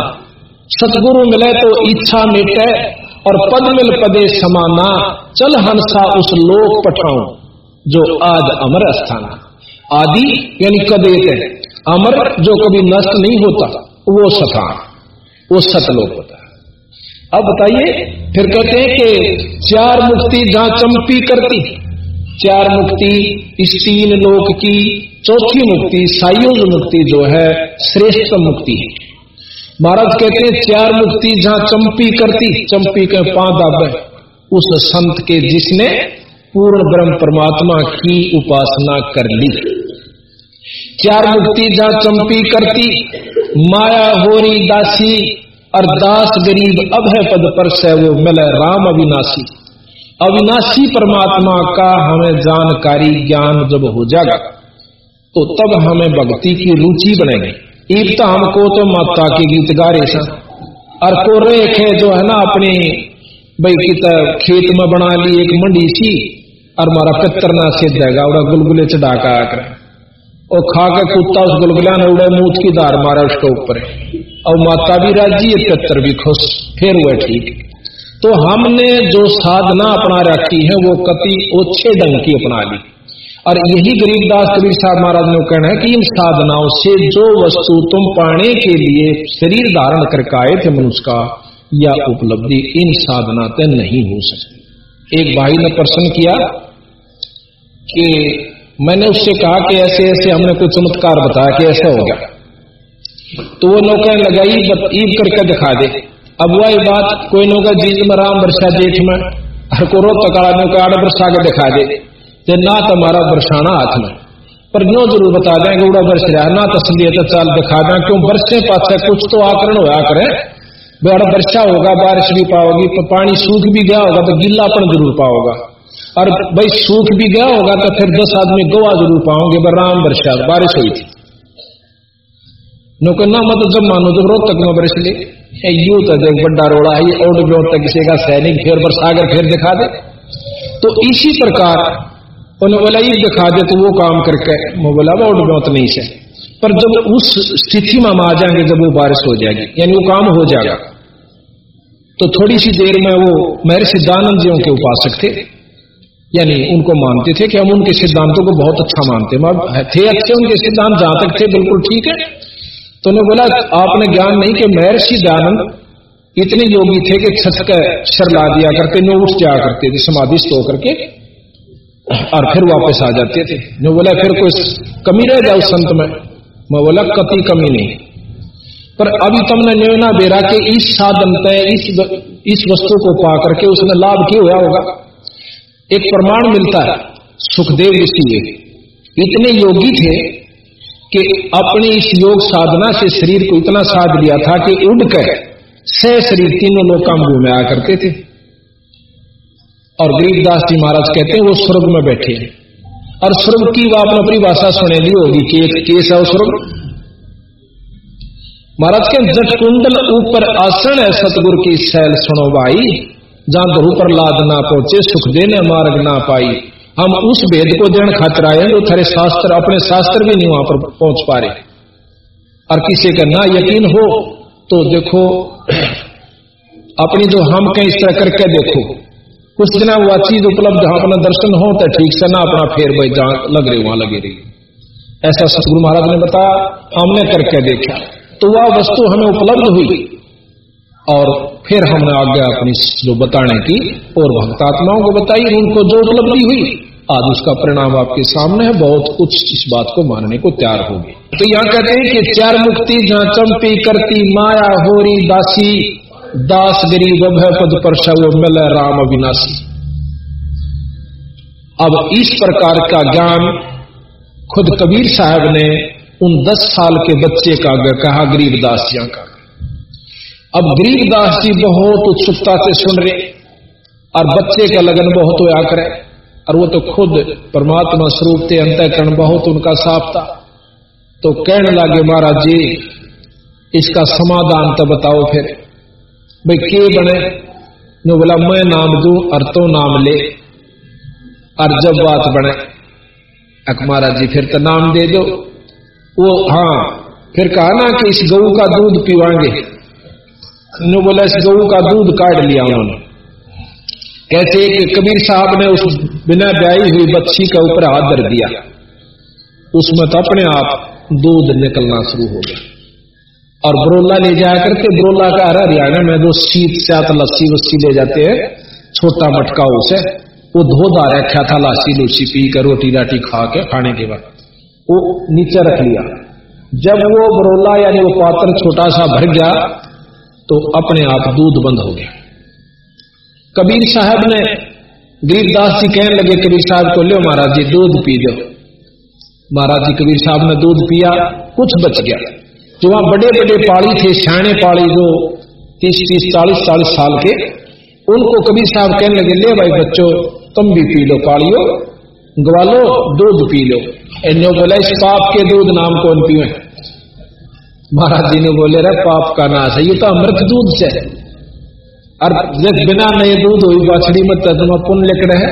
सतगुरु मिले तो इच्छा मिटे और पद मिल पदे समाना, चल हंसा उस लोक पठाऊं, जो आज अमर स्थान आदि यानी कदेत है अमर जो कभी नष्ट नहीं होता, वो सथान, वो सतलोक होता। अब बताइए, फिर कहते हैं कि चार मुक्ति जहाँ चंपी करती, चार मुक्ति इस तीन लोक की, चौथी मुक्ति सायुज मुक्ति जो है, श्रेष्ठ मुक्ति है। महाराज कहते हैं, चार मुक्ति जहाँ चंपी करती, चंपी के पाँच दाबे उस संत के जिसने पूर्ण ब्रह्म परमात्मा की उपासना कर ली। चार मुक्ति जहाँ चंपी करती, माया होरी दासी और दास गरीब अभय पद पर से वो मिले राम अविनाशी। अविनाशी परमात्मा का हमें जानकारी ज्ञान जब हो जाएगा तो तब हमें भक्ति की रुचि बनेगी। ईब तो हमको तो माता के गीत गा रहे और को रेख है जो है ना अपने, भाई कित खेत में बना ली एक मंडी सी, और मारा पितर ना सिद्ध है उड़ा गुलगुले चढ़ा का आकर। और खा के कुत्ता उस गुलगुला ने उड़े मूत की दार मारा उसके ऊपर। और माता भी राज़ी पितर भी खुश। फिर हुए ठीक। तो हमने जो साधना अपना रखी है, वो कति ओछे ढंग की अपना ली। और यही गरीबदास कबीर साहब महाराज ने कहना है कि इन साधनाओं से जो वस्तु तुम पाने के लिए शरीर धारण करके आए थे मनुष्य का, या उपलब्धि, इन साधना तय नहीं हो सकती। एक भाई ने प्रश्न किया कि मैंने उससे कहा कि ऐसे ऐसे हमने कोई चमत्कार बताया कि ऐसा हो गया। तो वो नौका लगाई ईद करके दिखा दे। अब वही बात, कोई नौका जीत में राम वर्षा जेठ में। हर को रो तकाड़ा नौका आड़ वर्षा के दिखा दे। ते ना तुम्हारा बरसाना हाथ में। पर यूँ ज़रूर बता दें उड़ा बरस रहा ना तसलियत चाल दिखा दें, क्यों बरसे पास कुछ तो आकरण होया करे। बड़ा वर्षा होगा, बारिश भी पाओगी तो पानी सूख भी गया होगा तो गिल्लापन ज़रूर पाओगा। और भाई सूख भी गया होगा तो फिर दस आदमी गोवा ज़रूर पाओगे राम वर्षा बारिश हुई थी। नो ना मतलब जब मानो जब रोक तक बरस ले यू तो देख बड्डा रोड़ा है और ब्योत तक किसी का सैनिक फिर पर सागर फिर दिखा दे। तो इसी प्रकार उन्हें बोला ये दिखा दे तो वो काम करके बोला और ब्योत नहीं से। पर जब उस स्थिति में हम आ जाएँगे, जब वो बारिश हो जाएगी, यानी वो काम हो जाएगा। तो थोड़ी सी देर में वो मेरे सिद्धानंद जियों के उपासक थे, यानी उनको मानते थे कि हम उनके सिद्धांतों को बहुत अच्छा मानते हैं। थे अच्छे उनके सिद्धांत, जहाँ तक थे, बिल्कुल ठीक है। तो उन्हें बोला, आपने ज्ञान नहीं कि महर्षि दयानंद इतने योगी थे कि छत का शर ला दिया करते नो उठ जाया करते थे समाधिस्थ होकर के, और फिर वापस आ जाते थे। नो बोला, फिर कोई कमी रह उस संत में? मैं बोला कति कमी नहीं। पर अभी तुमने निर्णय दे रहा कि इस साधन तय इस इस वस्तु को पा करके उसने लाभ क्यों हुआ होगा? एक प्रमाण मिलता है, सुखदेव ऋषि इतने योगी थे कि अपनी इस योग साधना से शरीर को इतना साध लिया था कि उड़कर सह शरीर तीनों लोग काम में आया करते थे। और गरीबदास जी महाराज कहते हैं, वो स्वर्ग में बैठे हैं। और स्वर्ग की वो आपने अपनी भाषा सुनेली होगी कि एक केस है स्वर्ग। महाराज के जट कुंडल ऊपर आसन है, सतगुरु की सैल सुनो भाई जहाँ धरू पर लाद ना पहुँचे सुख देने मार्ग ना पाई। हम उस भेद को देण खातिर आए जो थारे शास्त्र, अपने शास्त्र भी नहीं वहाँ पर पहुँच पा रहे। और किसी का ना यकीन हो तो देखो, अपनी जो हम कहीं इस तरह करके देखो। कुछ दिन वो चीज़ उपलब्ध अपना दर्शन हो तो ठीक से ना अपना फेर भाई जहाँ लग रही, वहाँ लगी रही। ऐसा सतगुरु महाराज ने बताया, हमने करके देखा। तो वह वस्तु हमें उपलब्ध हुई। और फिर हमने आज्ञा अपनी जो बताने की, और भक्तात्माओं को बताई उनको जो उपलब्धि हुई। आज उसका परिणाम आपके सामने है, बहुत कुछ इस बात को मानने को तैयार होगी तो यहाँ कहते हैं कि चार मुक्ति जहाँ चंपी करती माया, होरी दासी, दास गरीब पद पर शव मिल राम अविनाशी। अब इस प्रकार का ज्ञान खुद कबीर साहब ने उन दस साल के बच्चे का कहा गरीबदास जी का। अब गरीबदास जी बहुत उत्सुकता से सुन रहे और बच्चे का लगन बहुत होया करे, और वो तो खुद परमात्मा स्वरूप थे अंतकरण बहुत उनका साफ़ था तो कहने लगे, महाराज जी, इसका समाधान तो बताओ फिर। भाई, के बने? नो बोला, मैं नाम दू और तो नाम ले। और जब बात बने, अक महाराज जी फिर तो नाम दे दो। वो हाँ फिर कहा ना कि इस गऊ का दूध पीवाएँगे? नो बोला इस गऊ का दूध काट लिया उन्होंने। कैसे कि कबीर साहब ने उस बिना ब्याई हुई बच्ची का ऊपर हाथ धर दिया। उसमें तो अपने आप दूध निकलना शुरू हो गया। और बरोला ले जाया करते बरोला का हरा हरियाणा में जो शीत सात लस्सी वस्सी ले जाते हैं, छोटा मटका उसे, वो धोधा रखा था, लासी लूसी पी कर रोटी राटी खा के खाने के बाद। वो नीचे रख लिया। जब वो बरोला यानी वो पात्र छोटा सा भर गया तो अपने आप दूध बंद हो गया। कबीर साहब ने गरीबदास जी कहने लगे, कबीर साहब को लो महाराज जी, दूध पी लो। महाराज जी, कबीर साहब ने दूध पिया, कुछ बच गया। जो वहाँ बड़े बड़े पाड़ी थे सियाणे पाड़ी जो तीस तीस चालीस चालीस साल के, उनको कबीर साहब कहने लगे, ले भाई बच्चों, तुम भी पी लो पाड़ियो गवालो, दूध पी लो। इन्हों बोला, इस पाप के दूध नाम कौन पिए महाराज जी ने बोले रहे पाप का नाश है, ये तो अमृत दूध से और जब बिना नए दूध हुई बाछड़ी में तुम पुण्य लिख रहे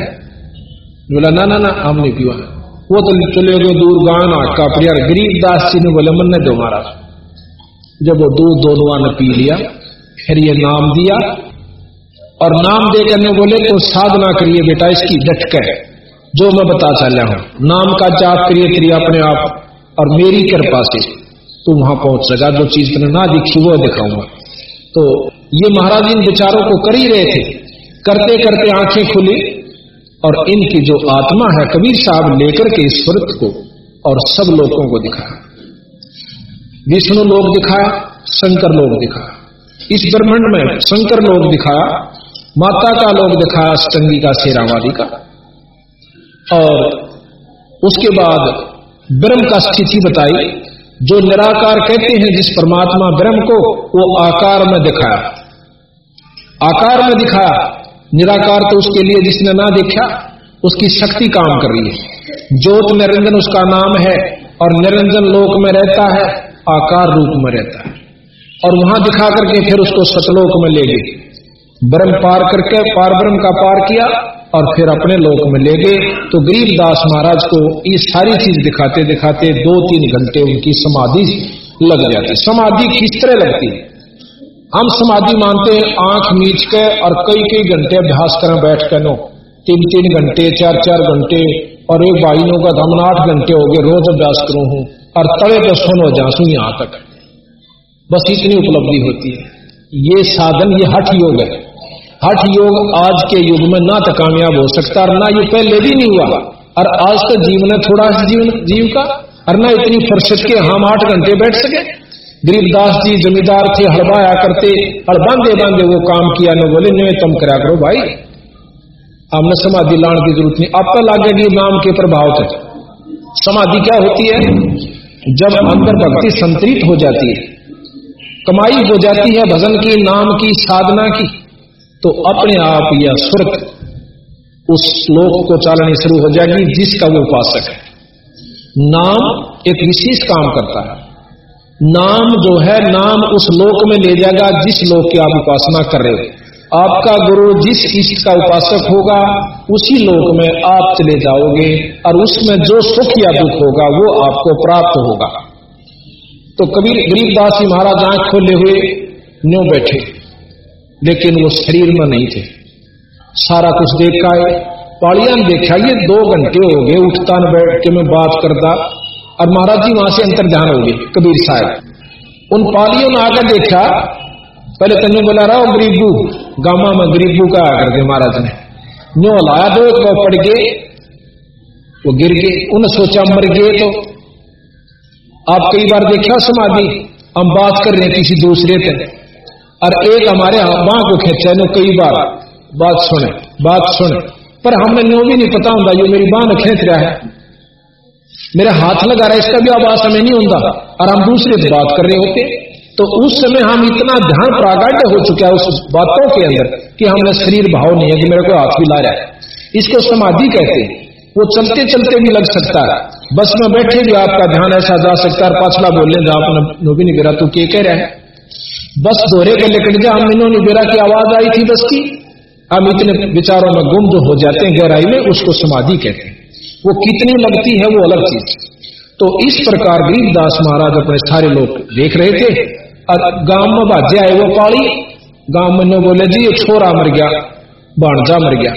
बोला, ना ना ना, हम नहीं पीवा वो तो चले गए दूर गान का प्रियर गरीब दास जी ने बोले मन दो महाराज। जब वो दूध दोनों ने पी लिया, फिर ये नाम दिया, और नाम दे करने बोले तो साधना करिए बेटा, इसकी डट कर जो मैं बता चल हूँ, नाम का जाप करिए करिए अपने आप, और मेरी कृपा से। तू वहाँ पहुँच सका जो चीज़ तुमने ना दिखी वो दिखाऊँगा। तो ये महाराज इन विचारों को कर ही रहे थे। करते करते आँखें खुली और इनकी जो आत्मा है, कबीर साहब लेकर के इस व्रत को और सब लोगों को दिखाया। विष्णु लोग दिखाया, शंकर लोग दिखाया। इस ब्रह्मांड में शंकर लोग दिखाया, माता का लोग दिखाया अष्टंगी का शेरावादी का। और उसके बाद ब्रह्म का स्थिति बताई जो निराकार कहते हैं, जिस परमात्मा ब्रह्म को, वो आकार में दिखाया। आकार में दिखाया। निराकार तो उसके लिए जिसने ना देखा, उसकी शक्ति काम कर रही है। ज्योत निरंजन उसका नाम है, और निरंजन लोक में रहता है, आकार रूप में रहता है। और वहाँ दिखा करके फिर उसको सतलोक में ले गए। ब्रह्म पार करके पार ब्रह्म का पार किया और फिर अपने लोक में ले गए। तो गरीबदास महाराज को ये सारी चीज़ दिखाते दिखाते दो तीन घंटे उनकी समाधि लग जाती। समाधि किस तरह लगती? हम समाधि मानते हैं, आँख मीच के और कई कई घंटे अभ्यास करें बैठ कर नो। तीन तीन घंटे, चार चार घंटे और एक भाइयों का हम आठ घंटे हो गए, रोज अभ्यास करूँ हूँ और तड़े तो सुन हो जासू यहाँ तक। बस इतनी उपलब्धि होती है। ये साधन, ये हठ योग है। हठ योग आज के युग में ना तो कामयाब हो सकता और ना ये पहले भी नहीं हुआ। और आज तो जीवन है थोड़ा सा जीवन, जीव का। और ना इतनी फुर्सत के हम आठ घंटे बैठ सके। गरीबदास जी, जमींदार थे, हड़बाया करते, और बांधे बांधे वो काम किया न बोले नहीं तुम करा करो भाई। हमने समाधि लाने की ज़रूरत नहीं। आपका तो लागेगी नाम के प्रभाव से समाधि क्या होती है? जब अंदर भक्ति संतरित हो जाती है, कमाई हो जाती है भजन की, नाम की, साधना की तो अपने आप या स्वर्ग उस श्लोक को चालनी शुरू हो जाएगी, जिसका वो उपासक है। नाम एक विशेष काम करता है। नाम जो है, नाम उस लोक में ले जाएगा, जिस लोक की आप उपासना कर रहे हो। आपका गुरु जिस इष्ट का उपासक होगा, उसी लोक में आप चले जाओगे, और उसमें जो सुख या दुख होगा, वो आपको प्राप्त होगा। तो कबीर गरीबदास जी महाराज आँख खोले हुए, न्यू बैठे। लेकिन वो शरीर में नहीं थे। सारा कुछ देखा है। पालिया ने देखा, ये दो घंटे हो गए, उठता न बैठ के मैं बात करता और महाराज जी वहाँ से अंतर ध्यान हो गए, कबीर साहब। उन पालियों ने आकर देखा, पहले तेन बोला रहा गरीबू, गामा में गरीबू का आकर के महाराज ने। न्यो लाया दो तो पड़ गए, वो गिर गए उन्हें सोचा मर गए तो। आप कई बार देखा समाधि, हम बात कर रहे हैं किसी दूसरे से और एक हमारे बाँ को खेचा नो कई बार। बात सुने बात सुने। पर हमने नो भी नहीं पता होता, ये मेरी बाँ खेच रहा है। मेरा हाथ लगा रहा है, इसका भी आवाज़ हमें नहीं होता। और हम दूसरे से बात कर रहे होते तो उस समय हम इतना ध्यान प्रागाढ़ हो चुका है उस बातों के अंदर कि हमने शरीर भाव नहीं है कि मेरे को हाथ भी ला रहा है। इसको समाधि कहते हैं। वो चलते चलते भी लग सकता है। बस में बैठे भी आपका ध्यान ऐसा जा सकता है पाछला बोलने जा, आपने भी नहीं गिरा तू के कह रहा है? बस दोहरे के लेकर जा हम इन्होंने बेरा की आवाज़ आई थी बस की। हम इतने विचारों में गुम जो हो जाते हैं, गहराई में उसको समाधि कहते हैं। वो कितनी लगती है वो अलग चीज़। तो इस प्रकार गरीबदास महाराज अपने सारे लोग देख रहे थे। और गाँव में बाजे आए वो पाड़ी गाँव में नो बोले, जी, ये छोरा मर गया, बाणजा मर गया।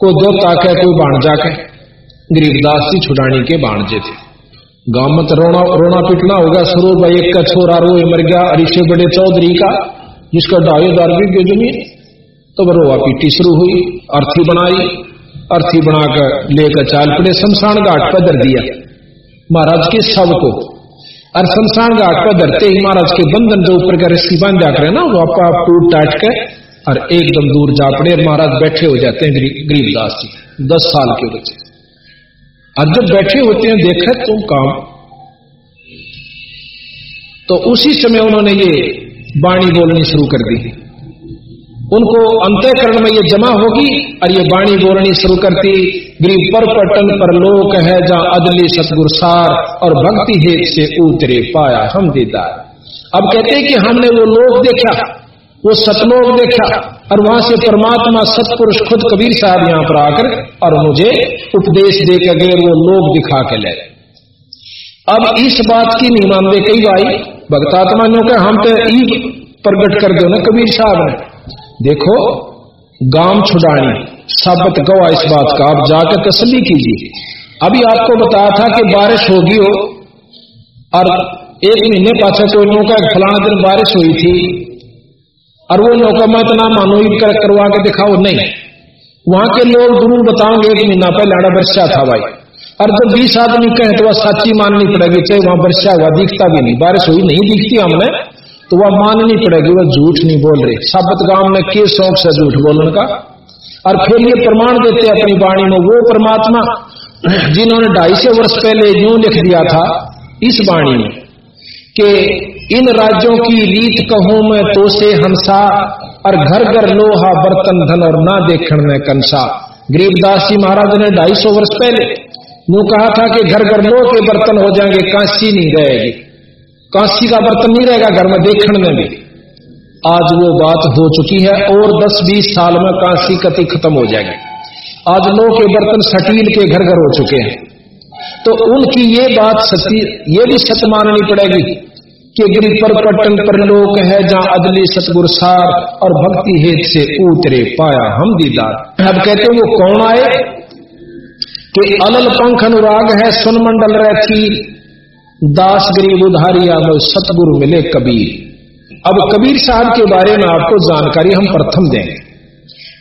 कोई दो ताक है कोई बाणजा के गरीबदास जी छुड़ानी के बाणजे थे। गाँव में तो रोना रोना पीटना होगा शुरू भाई, एक का छोरा रो मर गया अरिशे बड़े चौधरी का, जिसका ढाई हज़ार की ज़मीन तो वह पीटी शुरू हुई, अर्थी बनाई, अर्थी बनाकर लेकर चाल पड़े, शमशान घाट पर धर दिया। महाराज के शव को। और शमशान घाट पर धरते ही महाराज के बंधन जो ऊपर का रस्सी बाँध जाकर ना, वो आपका आप टूट टाट कर, और एकदम दूर जा पड़े महाराज बैठे हो जाते हैं गरीबदास जी, दस साल के बच्चे। और जब बैठे होते हैं, देखे तुम काम। तो उसी समय उन्होंने ये वाणी बोलनी शुरू कर दी। उनको अंत्यकरण में ये जमा होगी और ये वाणी बोलनी शुरू करती गरीब पर पटन पर लोक है जहाँ अदली सतगुर सार और भक्ति हेत से उतरे पाया हम दीदार। अब कहते हैं कि हमने वो लोक देखा। वो सतलोक देखा और वहाँ से परमात्मा सतपुरुष खुद कबीर साहब यहाँ पर आकर और मुझे उपदेश दे के गए वो लोग दिखा के ले। अब इस बात की नहीं मानते कई भाई भक्तात्मा ने कहा, हम तो ई प्रकट कर दो ना, कबीर साहब ने देखो, गाँव छुड़ानी, साबत गवा इस बात का, आप जाकर तसली कीजिए। अभी आपको बताया था कि बारिश होगी हो, और एक महीने पाछे कोई नौका फलाना दिन बारिश हुई थी। और वो नौका मैं इतना मानो कर, करवा के दिखाओ नहीं। वहाँ के लोग ज़रूर बताओगे एक महीना पहले आड़ा वर्षा था भाई। और जब बीस आदमी कहे तो वह सच्ची माननी पड़ेगी चाहे वहाँ वर्षा हुआ दिखता भी नहीं। बारिश हुई नहीं दिखती हमने तो वह माननी पड़ेगी वह झूठ नहीं बोल रही। साबत गाँव में के शौक से झूठ बोलने का। और फिर ये प्रमाण देते अपनी वाणी में वो परमात्मा जिन्होंने ढाई सौ वर्ष पहले यूँ लिख दिया था इस वाणी में कि इन राज्यों की रीत कहूँ मैं तो से हमसा, और घर घर लोहा, बर्तन, धन और ना देखण में कंसा। गरीबदास जी महाराज ने ढाई सौ वर्ष पहले नु कहा था कि घर घर लोह के बर्तन हो जाएँगे, कांसी नहीं रहेगी। कांसी का बर्तन नहीं रहेगा, घर में देखण में भी। आज वो बात हो चुकी है, और 10-20 साल में कांसी कति खत्म हो जाएगी। आज लोह के बर्तन सटील के घर घर हो चुके हैं। तो उनकी ये बात सती, ये भी सत्य माननी पड़ेगी कि गिर पर पटन पर लोक है जहाँ अदली सतगुर सार और भक्ति हेत से उतरे पाया हम दीदार। अब कहते हैं वो कौन आए? कि अलल पंख अनुराग है, सुन मंडल रहती दास गरीब उधारिया में सतगुरु मिले कबीर। अब कबीर साहब के बारे में आपको जानकारी हम प्रथम देंगे।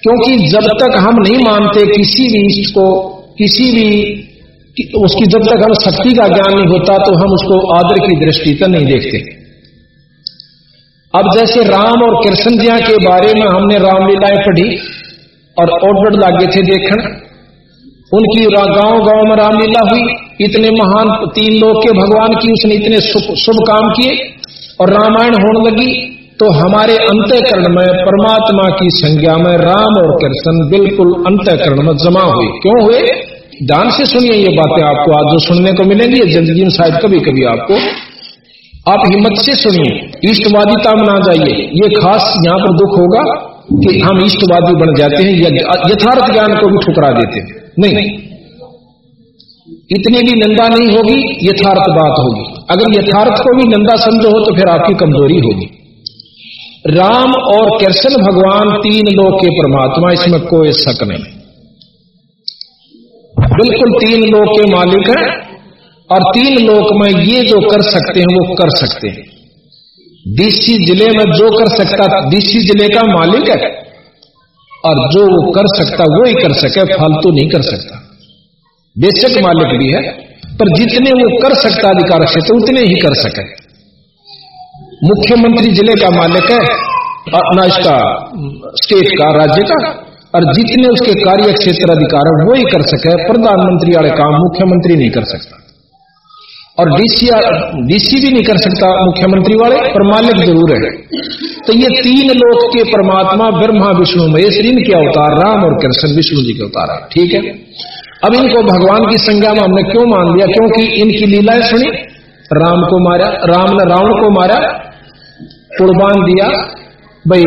क्योंकि जब तक हम नहीं मानते किसी भी इष्ट को, किसी भी उसकी जब तक हम शक्ति का ज्ञान नहीं होता तो हम उसको आदर की दृष्टि से नहीं देखते। अब जैसे राम और कृष्ण जिया के बारे में हमने रामलीलाएँ पढ़ी और ऑर्डर लागे थे देखना उनकी गाँव गाँव में रामलीला हुई। इतने महान तीन लोग के भगवान की उसने इतने शुभ काम किए और रामायण होने लगी तो हमारे अंत्यकरण में, परमात्मा की संज्ञा में राम और कृष्ण बिल्कुल अंत्यकरण में जमा हुए। क्यों हुए? ध्यान से सुनिए ये बातें आपको, आज जो सुनने को मिलेंगी ज़िंदगी में शायद कभी कभी आपको। आप हिम्मत से सुनिए इष्टवादिता में ना जाइए। ये खास यहाँ पर दुख होगा कि हम इष्टवादी बन जाते हैं यथार्थ ज्ञान को भी ठुकरा देते हैं। नहीं। इतनी भी निंदा नहीं होगी, यथार्थ बात होगी। अगर यथार्थ को भी निंदा समझो हो तो फिर आपकी कमज़ोरी होगी। राम और कृष्ण भगवान तीन लोग के परमात्मा, इसमें कोई शक नहीं। बिल्कुल तीन लोक के मालिक हैं और तीन लोक में ये जो कर सकते हैं, वो कर सकते हैं। डीसी ज़िले में जो कर सकता डीसी ज़िले का मालिक है और जो वो कर सकता, वो ही कर सके, फालतू नहीं कर सकता। बेशक मालिक भी है, पर जितने वो कर सकता अधिकार तो उतने ही कर सके। मुख्यमंत्री ज़िले का मालिक है, अपना इसका स्टेट का, राज्य का। और जितने उसके कार्य क्षेत्र अधिकार है, वो ही कर सके, प्रधानमंत्री वाले काम मुख्यमंत्री नहीं कर सकता। और डीसी डीसी भी नहीं कर सकता मुख्यमंत्री वाले, पर मालिक ज़रूर है। तो ये तीन लोक के परमात्मा, ब्रह्मा, विष्णु महेश इनके अवतार, राम और कृष्ण, विष्णु जी के अवतार है। ठीक है? अब इनको भगवान की संज्ञा में हमने क्यों मान लिया? क्योंकि इनकी लीलाएँ सुनी, राम को मारा, राम ने रावण को मारा, कुर्बान दिया भाई,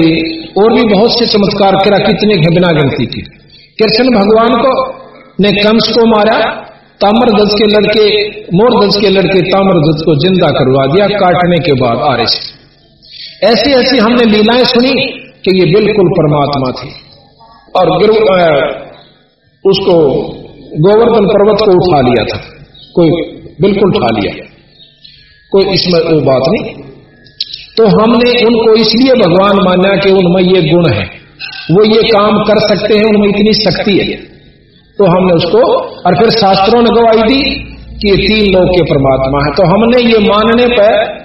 और भी बहुत से चमत्कार, करा कितने बिना गिनती की कृष्ण भगवान को ने कंस को मारा ताम्र दज के लड़के मोर दज के लड़के ताम्र दज को ज़िंदा करवा दिया, काटने के बाद आ रहे थे ऐसी ऐसी हमने लीलाएँ सुनी कि ये बिल्कुल परमात्मा थी। और गुरु उसको गोवर्धन पर्वत को उठा लिया था। कोई बिल्कुल उठा लिया। कोई इसमें वो बात नहीं। तो हमने उनको इसलिए भगवान माना कि उनमें ये गुण है। वो ये काम कर सकते हैं, उनमें इतनी शक्ति है। तो हमने उसको, और फिर शास्त्रों ने गवाही दी कि ये तीन लोग के परमात्मा है। तो हमने ये मानने पर,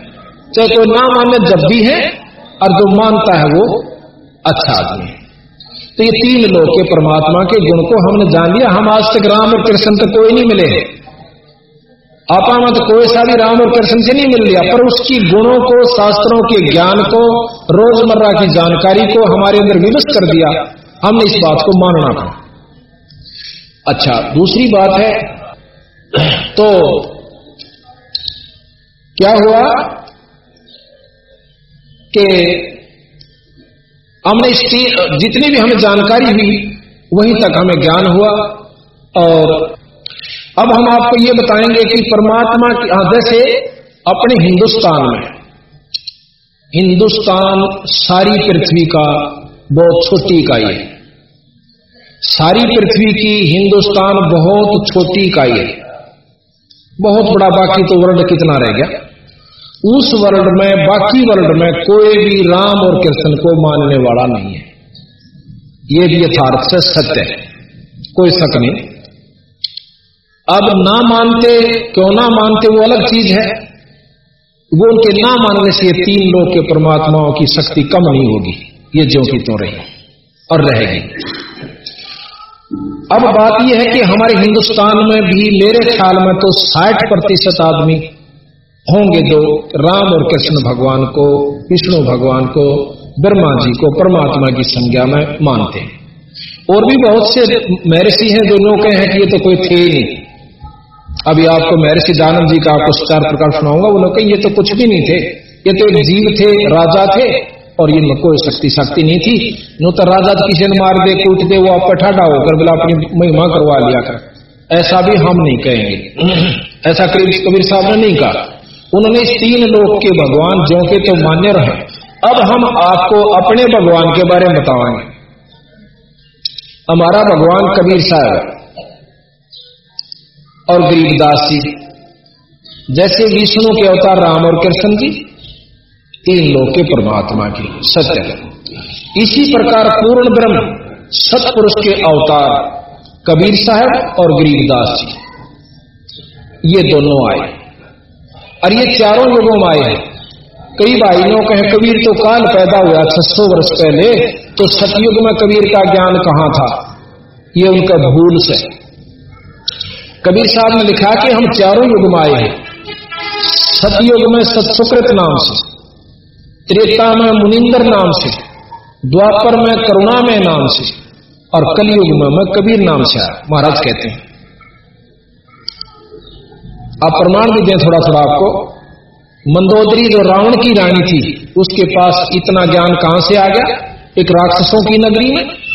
चाहे कोई ना मानने जब भी है, और जो मानता है वो अच्छा आदमी है। तो ये तीन लोग के परमात्मा के गुण को हमने जान लिया। हम आज तक राम और कृष्ण तक कोई नहीं मिले हैं। आपा मत कोई सा भी राम और कृष्ण से नहीं मिल लिया, पर उसकी गुणों को, शास्त्रों के ज्ञान को, रोज़मर्रा की जानकारी को हमारे अंदर विवस्त कर दिया, हमने इस बात को मानना था। अच्छा दूसरी बात है तो क्या हुआ कि हमने जितनी भी हमें जानकारी हुई, वहीं तक हमें ज्ञान हुआ, और अब हम आपको ये बताएँगे कि परमात्मा की जैसे अपने हिंदुस्तान में। हिंदुस्तान सारी पृथ्वी का, बहुत छोटी इकाई है। सारी पृथ्वी की हिंदुस्तान बहुत छोटी इकाई है। बहुत बड़ा बाकी तो वर्ल्ड कितना रह गया? उस वर्ल्ड में, बाकी वर्ल्ड में कोई भी राम और कृष्ण को मानने वाला नहीं है। ये भी यथार्थ से सत्य है। कोई शक नहीं। अब ना मानते, क्यों ना मानते, वो अलग चीज़ है। वो उनके ना मानने से ये तीन लोग के परमात्माओं की शक्ति कम नहीं होगी। ये जो की तो रही और रहेगी। अब बात यह है कि हमारे हिंदुस्तान में भी मेरे ख्याल में तो 60 प्रतिशत आदमी होंगे जो राम और कृष्ण भगवान को, विष्णु भगवान को, ब्रह्मा जी को, परमात्मा की संज्ञा में मानते हैं। और भी बहुत से महर्षि हैं जो लोग हैं कि ये तो कोई थे ही नहीं। अभी आपको महर्षि दानंद जी का आपको चार प्रकार सुनाऊँगा। वो लोग ये तो कुछ भी नहीं थे। ये तो एक जीव थे, राजा थे, और ये कोई शक्ति शक्ति नहीं थी। नो तो राजा किसी ने मार दे कूट दे वो आप ठाडा होकर बोला, अपनी महिमा करवा लिया कर। ऐसा भी हम नहीं कहेंगे। ऐसा कबीर साहब ने नहीं कहा। उन्होंने तीन लोक के भगवान जो के तो मान्य रहे। अब हम आपको अपने भगवान के बारे में बताएँगे। हमारा भगवान कबीर साहब और गरीबदास जी। जैसे विष्णु के अवतार राम और कृष्ण जी तीन लोग के परमात्मा की सत्य इसी प्रकार पूर्ण ब्रह्म, सतपुरुष के अवतार कबीर साहब और गरीबदास जी। ये दोनों आए। और ये चारों युगों में आए। हैं कई भाइयों कहे, कबीर तो काल पैदा हुआ छह सौ वर्ष पहले तो सतयुग में कबीर का ज्ञान कहाँ था? ये उनका भूल से कबीर साहब ने लिखा कि हम चारों युग में आए हैं। सतयुग में सत्सुकृत नाम से, त्रेता में मुनिंदर नाम से, द्वापर में करुणा में नाम से और कलयुग में मैं कबीर नाम से आया। महाराज कहते हैं। आप प्रमाण भी दें थोड़ा थोड़ा आपको। मंदोदरी जो रावण की रानी थी, उसके पास इतना ज्ञान कहाँ से आ गया? एक राक्षसों की नगरी में।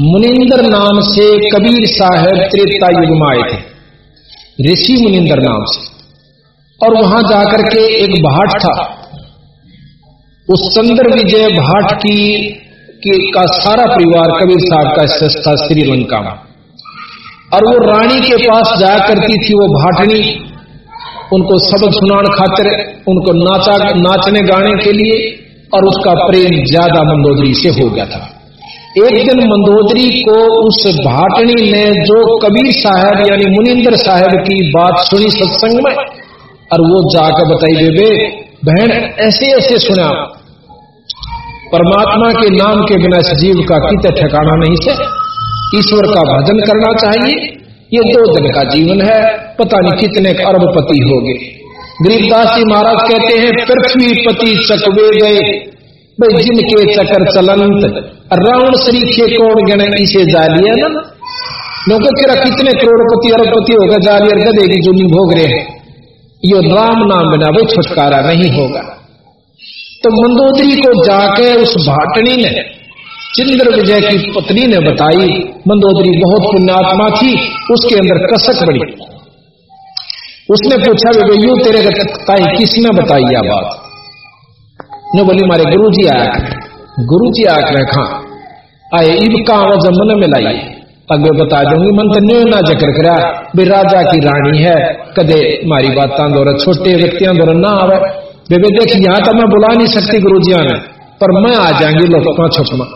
मुनिंदर नाम से कबीर साहब त्रेता युग में आए थे। ऋषि मुनिंदर नाम से। और वहाँ जाकर के एक भाट था। उस चंद्र विजय भाट की, की का सारा परिवार कबीर साहब का स्वस्थ था श्रीलंका में। और वो रानी के पास जाया करती थी वो भाटनी। उनको सबक सुनाने खातिर उनको नाचा नाचने गाने के लिए और उसका प्रेम ज़्यादा मंदोदरी से हो गया था। एक दिन मंदोदरी को उस भाटनी ने जो कबीर साहब यानी मुनिंदर साहब की बात सुनी सत्संग में, और वो जाकर बताई, बेबे, बहन, ऐसे ऐसे सुना। परमात्मा के नाम के बिना सजीव का कित ठिकाना नहीं से। ईश्वर का भजन करना चाहिए। ये दो दिन का जीवन है, पता नहीं कितने अरबपति हो गए गरीबदास जी महाराज कहते हैं, पृथ्वी पति चकवे गए भाई जिनके चकर चलंत, रावण सरीखे कौन गण इसे जा लिया ना लोगों तेरा कितने करोड़पति, अरबपति होगा जाली और गदे की जुनी भोग रहे। हैं ये राम नाम बिना वो छुटकारा नहीं होगा। तो मंदोदरी को जाके उस भाटनी ने, चिंद्र विजय की पत्नी ने बताई, मंदोदरी बहुत पुण्यात्मा थी, उसके अंदर कसक बड़ी। उसने पूछा तेरे ताई किसने बताई यह बात? ने बोली मारे गुरु जी आया कर गुरु जी आया कर खा आए इब कहा जमन में लाई अगे बता दूँगी मन तो न्यू ना ज़िक्र करा भी राजा की रानी है कदे मारी बात छोटे व्यक्तियों दौरा ना आवे बेबे देख यहाँ तो मैं बुला नहीं सकती गुरु जी ने पर मैं आ जाऊँगी लोग छुपमा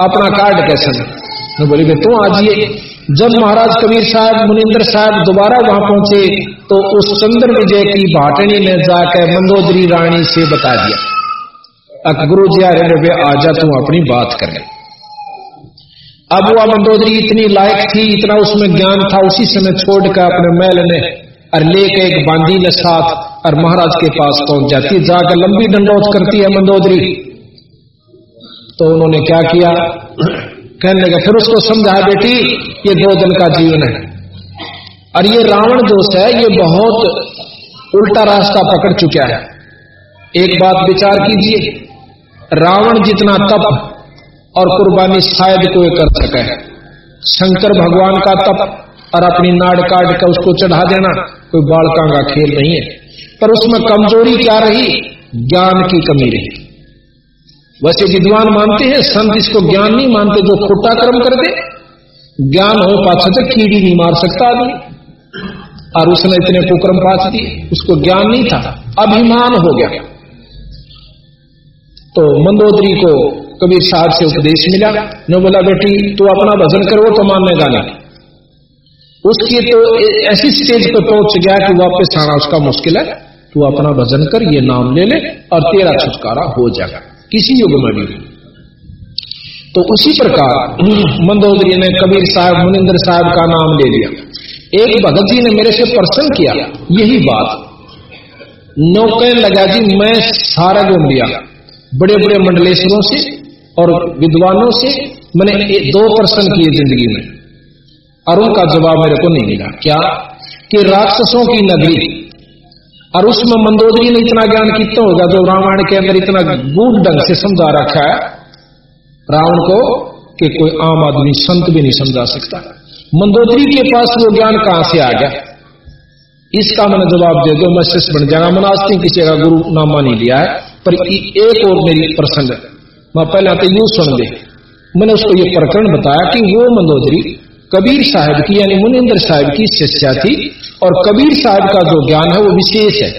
अपना कार्ड कैसे मैं बोली भाई तू आजिए जब महाराज कबीर साहब मुनिंदर साहब दोबारा वहाँ पहुँचे तो उस चंद्र विजय की भाटनी ने जाकर मंदोदरी रानी से बता दिया अब गुरु जी अरे आजा तू अपनी बात कर ले। अब वह मंदोदरी इतनी लायक थी, इतना उसमें ज्ञान था, उसी समय छोड़कर अपने मैल ने और लेके एक बांदी ने साथ और महाराज के पास पहुँच जाती, जाकर लंबी दंडोत करती है मंदोदरी तो उन्होंने क्या किया? कहने लगा, फिर उसको समझाया बेटी, ये दो दिन का जीवन है। और ये रावण दोष है, ये बहुत उल्टा रास्ता पकड़ चुका है। एक बात विचार कीजिए। रावण जितना तप और कुर्बानी शायद कोई कर सके। शंकर भगवान का तप और अपनी नाड़ काट कर उसको चढ़ा देना कोई बालका का खेल नहीं है। पर उसमें कमज़ोरी क्या रही? ज्ञान की कमी रही। वैसे विद्वान मानते हैं, संत इसको ज्ञान नहीं मानते, जो खोटा कर्म कर दे ज्ञान हो पाछा तो कीड़ी नहीं मार सकता आदमी। और उसने इतने कुक्रम पास दिए, उसको ज्ञान नहीं था, अभिमान हो गया। तो मंदोदरी को कबीर साहब से उपदेश मिला। न बोला, बेटी, तू अपना भजन करो तो मानने नहीं उसकी तो ऐसी स्टेज पर पहुँच गया कि वापस आना उसका मुश्किल है। तू अपना भजन कर, ये नाम ले ले और तेरा छुटकारा हो जाएगा। किसी युग में भी। तो उसी प्रकार मंदोदरी ने कबीर साहब, मुनिंदर साहब का नाम ले लिया। एक भगत जी ने मेरे से प्रश्न किया, यही बात। नौके लगा जी मैं सारा घूम लिया। बड़े बड़े मंडलेश्वरों से और विद्वानों से मैंने दो प्रश्न किए ज़िंदगी में। और उनका जवाब मेरे को नहीं मिला। क्या? कि राक्षसों की नगरी। और उसमें मंदोदरी ने इतना ज्ञान कितना होगा जो रामायण के अंदर इतना गूढ़ ढंग से समझा रखा है? रावण को कि कोई आम आदमी संत भी नहीं समझा सकता। मंदोदरी के पास वो ज्ञान कहाँ से आ गया? इसका मैंने जवाब दे दो, मैं शिष्य बन जाएगा मैंने आज तक किसी का गुरु नामा नहीं लिया है। पर एक और मेरी प्रसंग मैं, पहले तो यूँ सुन दे मैंने उसको ये प्रकरण बताया कि वो मंदोदरी कबीर साहब की, यानी मुनिंदर साहब की शिष्या थी, और कबीर साहब का जो ज्ञान है वो विशेष है।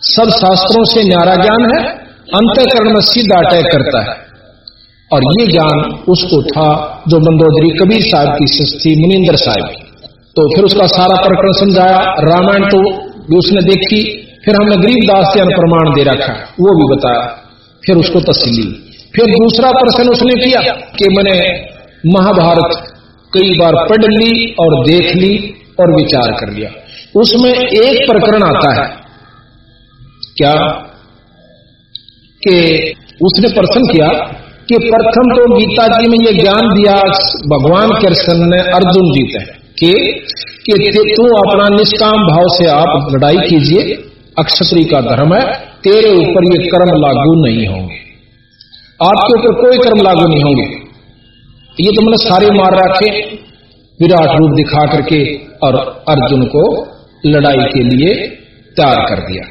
सब शास्त्रों से न्यारा ज्ञान है, अंतकरण में सीधा अटैक करता है। और ये ज्ञान उसको था जो मंदोदरी कबीर साहब की शिष्य थी, मुनिंदर साहब तो फिर उसका सारा प्रकरण समझाया। रामायण तो उसने देखी फिर हमने गरीब दास से प्रमाण दे रखा, वो भी बताया फिर उसको तस्ली। फिर दूसरा प्रश्न उसने किया कि मैंने महाभारत कई बार पढ़ ली और देख ली और विचार कर लिया। उसमें एक प्रकरण आता है। क्या? कि उसने प्रश्न किया कि प्रथम तो गीता जी में यह ज्ञान दिया, भगवान कृष्ण ने अर्जुन जी कि कि तू अपना निष्काम भाव से आप लड़ाई कीजिए। अक्षत्री का धर्म है, तेरे ऊपर ये कर्म लागू नहीं होंगे। आपके ऊपर कोई कर्म लागू नहीं होंगे। ये तो मैंने सारे मार रखे, विराट रूप दिखा करके और अर्जुन को लड़ाई के लिए तैयार कर दिया।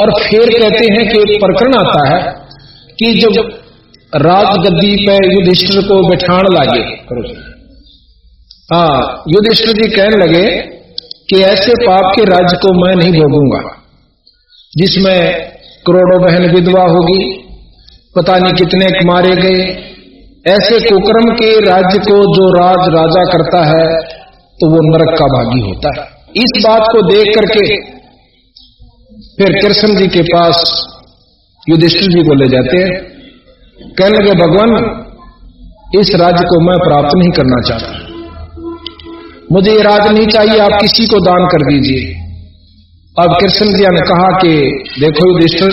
और फिर कहते हैं कि एक प्रकरण आता है कि जब राजगद्दी पे युधिष्ठिर को बैठाण लागे हाँ युधिष्ठिर जी कहने लगे कि ऐसे पाप के राज्य को मैं नहीं भोगूँगा। जिसमें करोड़ों बहन विधवा होगी, पता नहीं कितने मारे गए। ऐसे कुक्रम के राज्य को जो राज राजा करता है तो वो नरक का भागी होता है। इस बात को देख करके फिर कृष्ण जी के पास युधिष्ठिर जी को ले जाते हैं, कहने लगे, भगवान, इस राज्य को मैं प्राप्त नहीं करना चाहता। मुझे ये राज नहीं चाहिए, आप किसी को दान कर दीजिए। अब कृष्ण जी ने कहा कि देखो युधिष्ठिर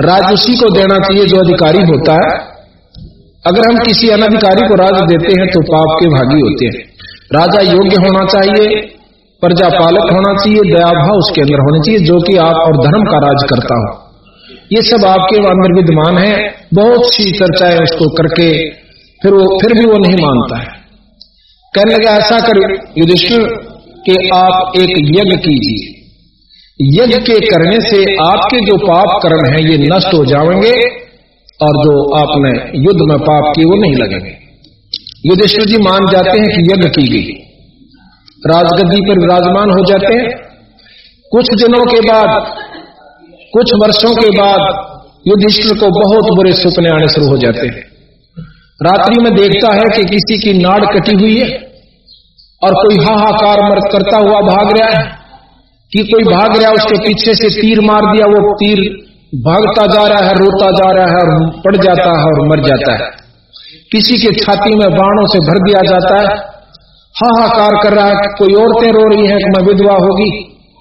राज उसी को देना चाहिए जो अधिकारी होता है। अगर हम किसी अनधिकारी को राज देते हैं तो पाप के भागी होते हैं। राजा योग्य होना चाहिए प्रजा पालक होना चाहिए दया भाव उसके अंदर होना चाहिए जो कि आप और धर्म का राज करता हो। ये सब आपके अंदर विद्यमान है। बहुत सी चर्चाएँ उसको करके फिर वो फिर भी वो नहीं मानता है। कहने लगा ऐसा कर युधिष्ठिर कि आप एक यज्ञ कीजिए। यज्ञ के करने से आपके जो पाप कर्म हैं, ये नष्ट हो जाएँगे और जो आपने युद्ध में पाप किए, वो नहीं लगेंगे। युधिष्ठिर जी मान जाते हैं कि यज्ञ की गई। राजगद्दी पर विराजमान हो जाते हैं। कुछ दिनों के बाद, कुछ वर्षों के बाद युधिष्ठिर को बहुत बुरे सपने आने शुरू हो जाते हैं। रात्रि में देखता है कि किसी की नाड़ कटी हुई है। और कोई हाहाकार मर करता हुआ भाग रहा है, कि कोई भाग रहा उसके पीछे से तीर मार दिया, वो तीर भागता जा रहा है, रोता जा रहा है, और पड़ जाता है और मर जाता है। किसी के छाती में बाणों से भर दिया जाता है। हाहाकार कर रहा है, कोई औरतें रो रही है मैं विधवा होगी,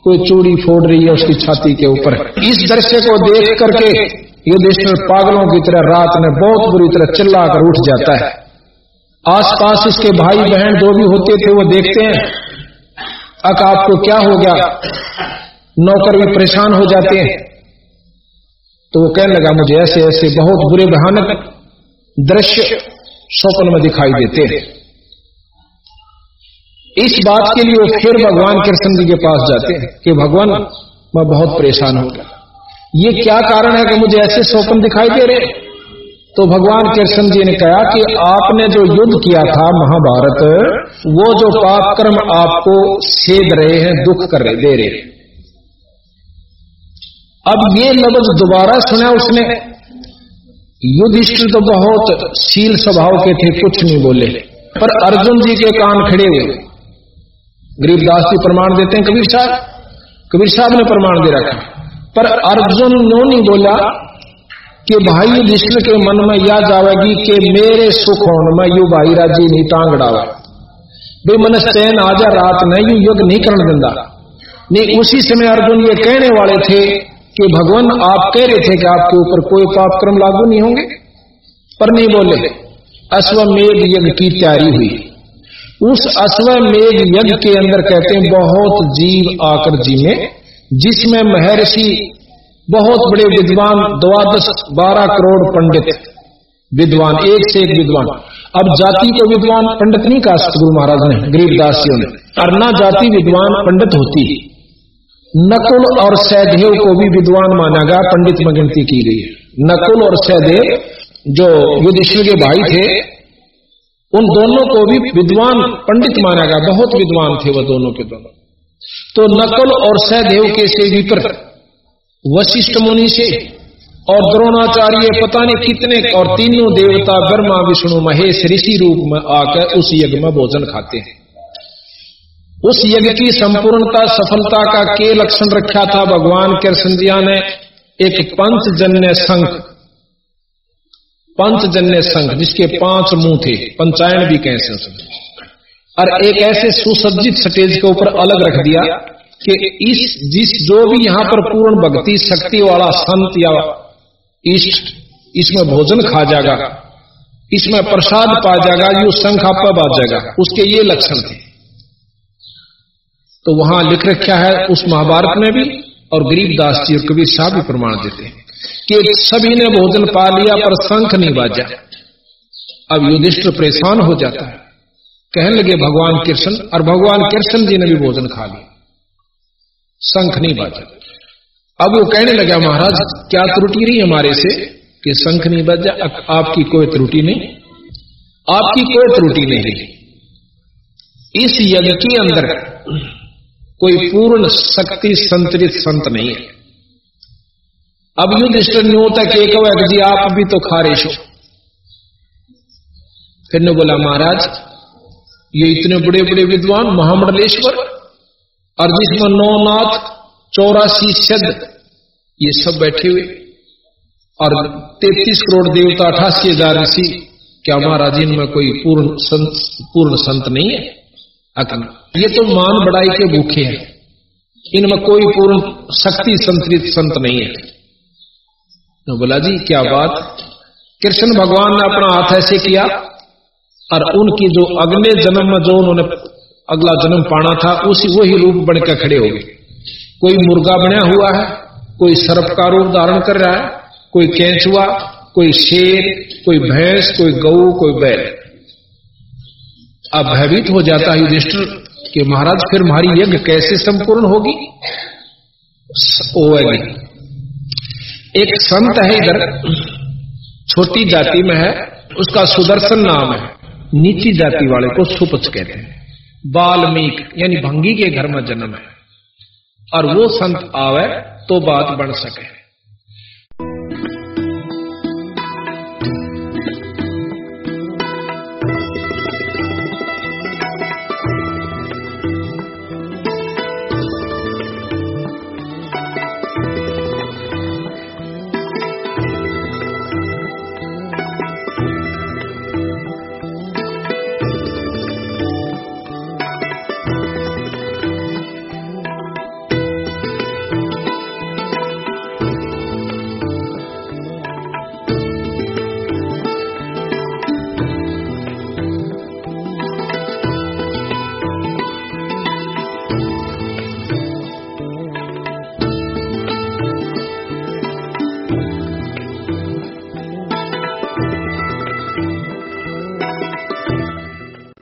कोई चूड़ी फोड़ रही है उसकी छाती के ऊपर। इस दृश्य को देख करके युधिष्ठिर पागलों की तरह रात में बहुत बुरी तरह चिल्लाकर उठ जाता है। आसपास इसके भाई बहन जो भी होते थे वो देखते हैं। अक आपको क्या हो गया? नौकर भी परेशान हो जाते हैं। तो वो कहने लगा, मुझे ऐसे ऐसे बहुत बुरे भयानक दृश्य स्वप्न में दिखाई देते हैं। इस बात के लिए वो फिर भगवान कृष्ण जी के पास जाते हैं कि, भगवान, मैं बहुत परेशान हो गया। ये क्या कारण है कि मुझे ऐसे स्वप्न दिखाई दे रहे तो भगवान कृष्ण जी ने कहा कि आपने जो युद्ध किया था महाभारत, वो जो पाप कर्म आपको सेध रहे हैं, दुख कर रहे दे रहे अब ये लफ्ज दोबारा सुना उसने। युधिष्ठिर तो बहुत शील स्वभाव के थे, कुछ नहीं बोले। पर अर्जुन जी के कान खड़े हुए। गरीबदास जी प्रमाण देते हैं, कबीर साहब। कबीर साहब ने प्रमाण दे रखा। पर अर्जुन नो नहीं बोला कि भाई युधिष्ठिर के मन में यह जावेगी कि मेरे सुख होने में यू भाई राज़ी नहीं टांगड़ा भाई मन चैन आजा रात नहीं, यू युग नहीं करने दिंदा। नहीं, उसी समय अर्जुन ये कहने वाले थे कि भगवान, आप कह रहे थे कि आपके ऊपर कोई पाप क्रम लागू नहीं होंगे? पर नहीं बोले। अश्वमेध यज्ञ की तैयारी हुई। उस अश्वमेघ यज्ञ के अंदर कहते हैं, बहुत जीव आकर जी में जिसमें महर्षि बहुत बड़े विद्वान द्वादश बारह करोड़ पंडित विद्वान, एक से एक विद्वान। अब जाति को विद्वान पंडित नहीं कहा सतगुरु महाराज ने गरीबदासियों ने। और न जाति विद्वान पंडित होती। नकुल और सहदेव को भी विद्वान माना गया, पंडित में गिनती की गई है। नकुल और सहदेव जो युधिष्ठिर के भाई थे, उन दोनों को भी विद्वान पंडित माना गया। बहुत विद्वान थे वह दोनों के दोनों। तो नकुल और सहदेव के से विपर वशिष्ठ मुनि से और द्रोणाचार्य पता नहीं कितने और तीनों देवता ब्रह्मा, विष्णु, महेश, ऋषि रूप में आकर उस यज्ञ में भोजन खाते हैं। उस यज्ञ की संपूर्णता, सफलता का के लक्षण रखा था? भगवान कृष्ण ने एक पंचजन्य संघ पंचजन्य संघ, जिसके पाँच मुँह थे, पंचायन भी कैसे और एक ऐसे सुसज्जित स्टेज के ऊपर अलग रख दिया कि इस, जिस जो भी यहाँ पर पूर्ण भक्ति, शक्ति वाला संत या इष्ट, इसमें भोजन खा जाएगा। इसमें प्रसाद पा जाएगा, यू संख आपका बाज जाएगा। उसके ये लक्षण थे। तो वहाँ लिख रखा है उस महाभारत में भी, और गरीबदास जी और कबीर भी प्रमाण देते हैं कि सभी ने भोजन पा लिया, पर शंख नहीं बाजा अब युधिष्ठ परेशान हो जाता है। कहने लगे, भगवान कृष्ण, और भगवान कृष्ण जी ने भी भोजन खा लिया। शंख नहीं बाजा। अब वो कहने लगा, महाराज, क्या त्रुटि रही हमारे से कि शंख नहीं बाजा? आपकी कोई त्रुटि नहीं। आपकी कोई त्रुटि नहीं। इस यज्ञ के अंदर कोई पूर्ण शक्ति संतरित संत नहीं है। अब युद्ध नहीं होता कि एक जी आप भी तो खा रहे हो। फिर ने बोला, महाराज, ये इतने बड़े बड़े विद्वान महामंडलेश्वर और जिसमें नौनाथ चौरासी शब्द ये सब बैठे हुए। और तैतीस करोड़ देवता, अठासी हज़ार ऋषि, क्या महाराज, इनमें कोई पूर्ण संत पूर्ण संत नहीं है? अकन ये तो मान बढ़ाई के भूखे हैं। इनमें कोई पूर्ण शक्ति संतरित संत नहीं है। तो बोला जी, क्या बात? कृष्ण भगवान ने अपना हाथ ऐसे किया, और उनकी जो अगले जन्म में जो उन्होंने अगला जन्म पाना था, उसी वही रूप बनकर खड़े हो गए। कोई मुर्गा बना हुआ है, कोई सर्प का रूप धारण कर रहा है, कोई कैंचुआ कोई शेर, कोई भैंस, कोई गऊ, कोई बैल। अब भयभीत हो जाता है युधिष्ठिर कि महाराज, फिर हमारी यज्ञ कैसे संपूर्ण होगी? एक संत है इधर, छोटी जाति में है, उसका सुदर्शन नाम है, नीची जाति वाले को सुपच कहते हैं। बाल्मीक यानी भंगी के घर में जन्म है। और वो संत आवे तो बात बढ़ सके।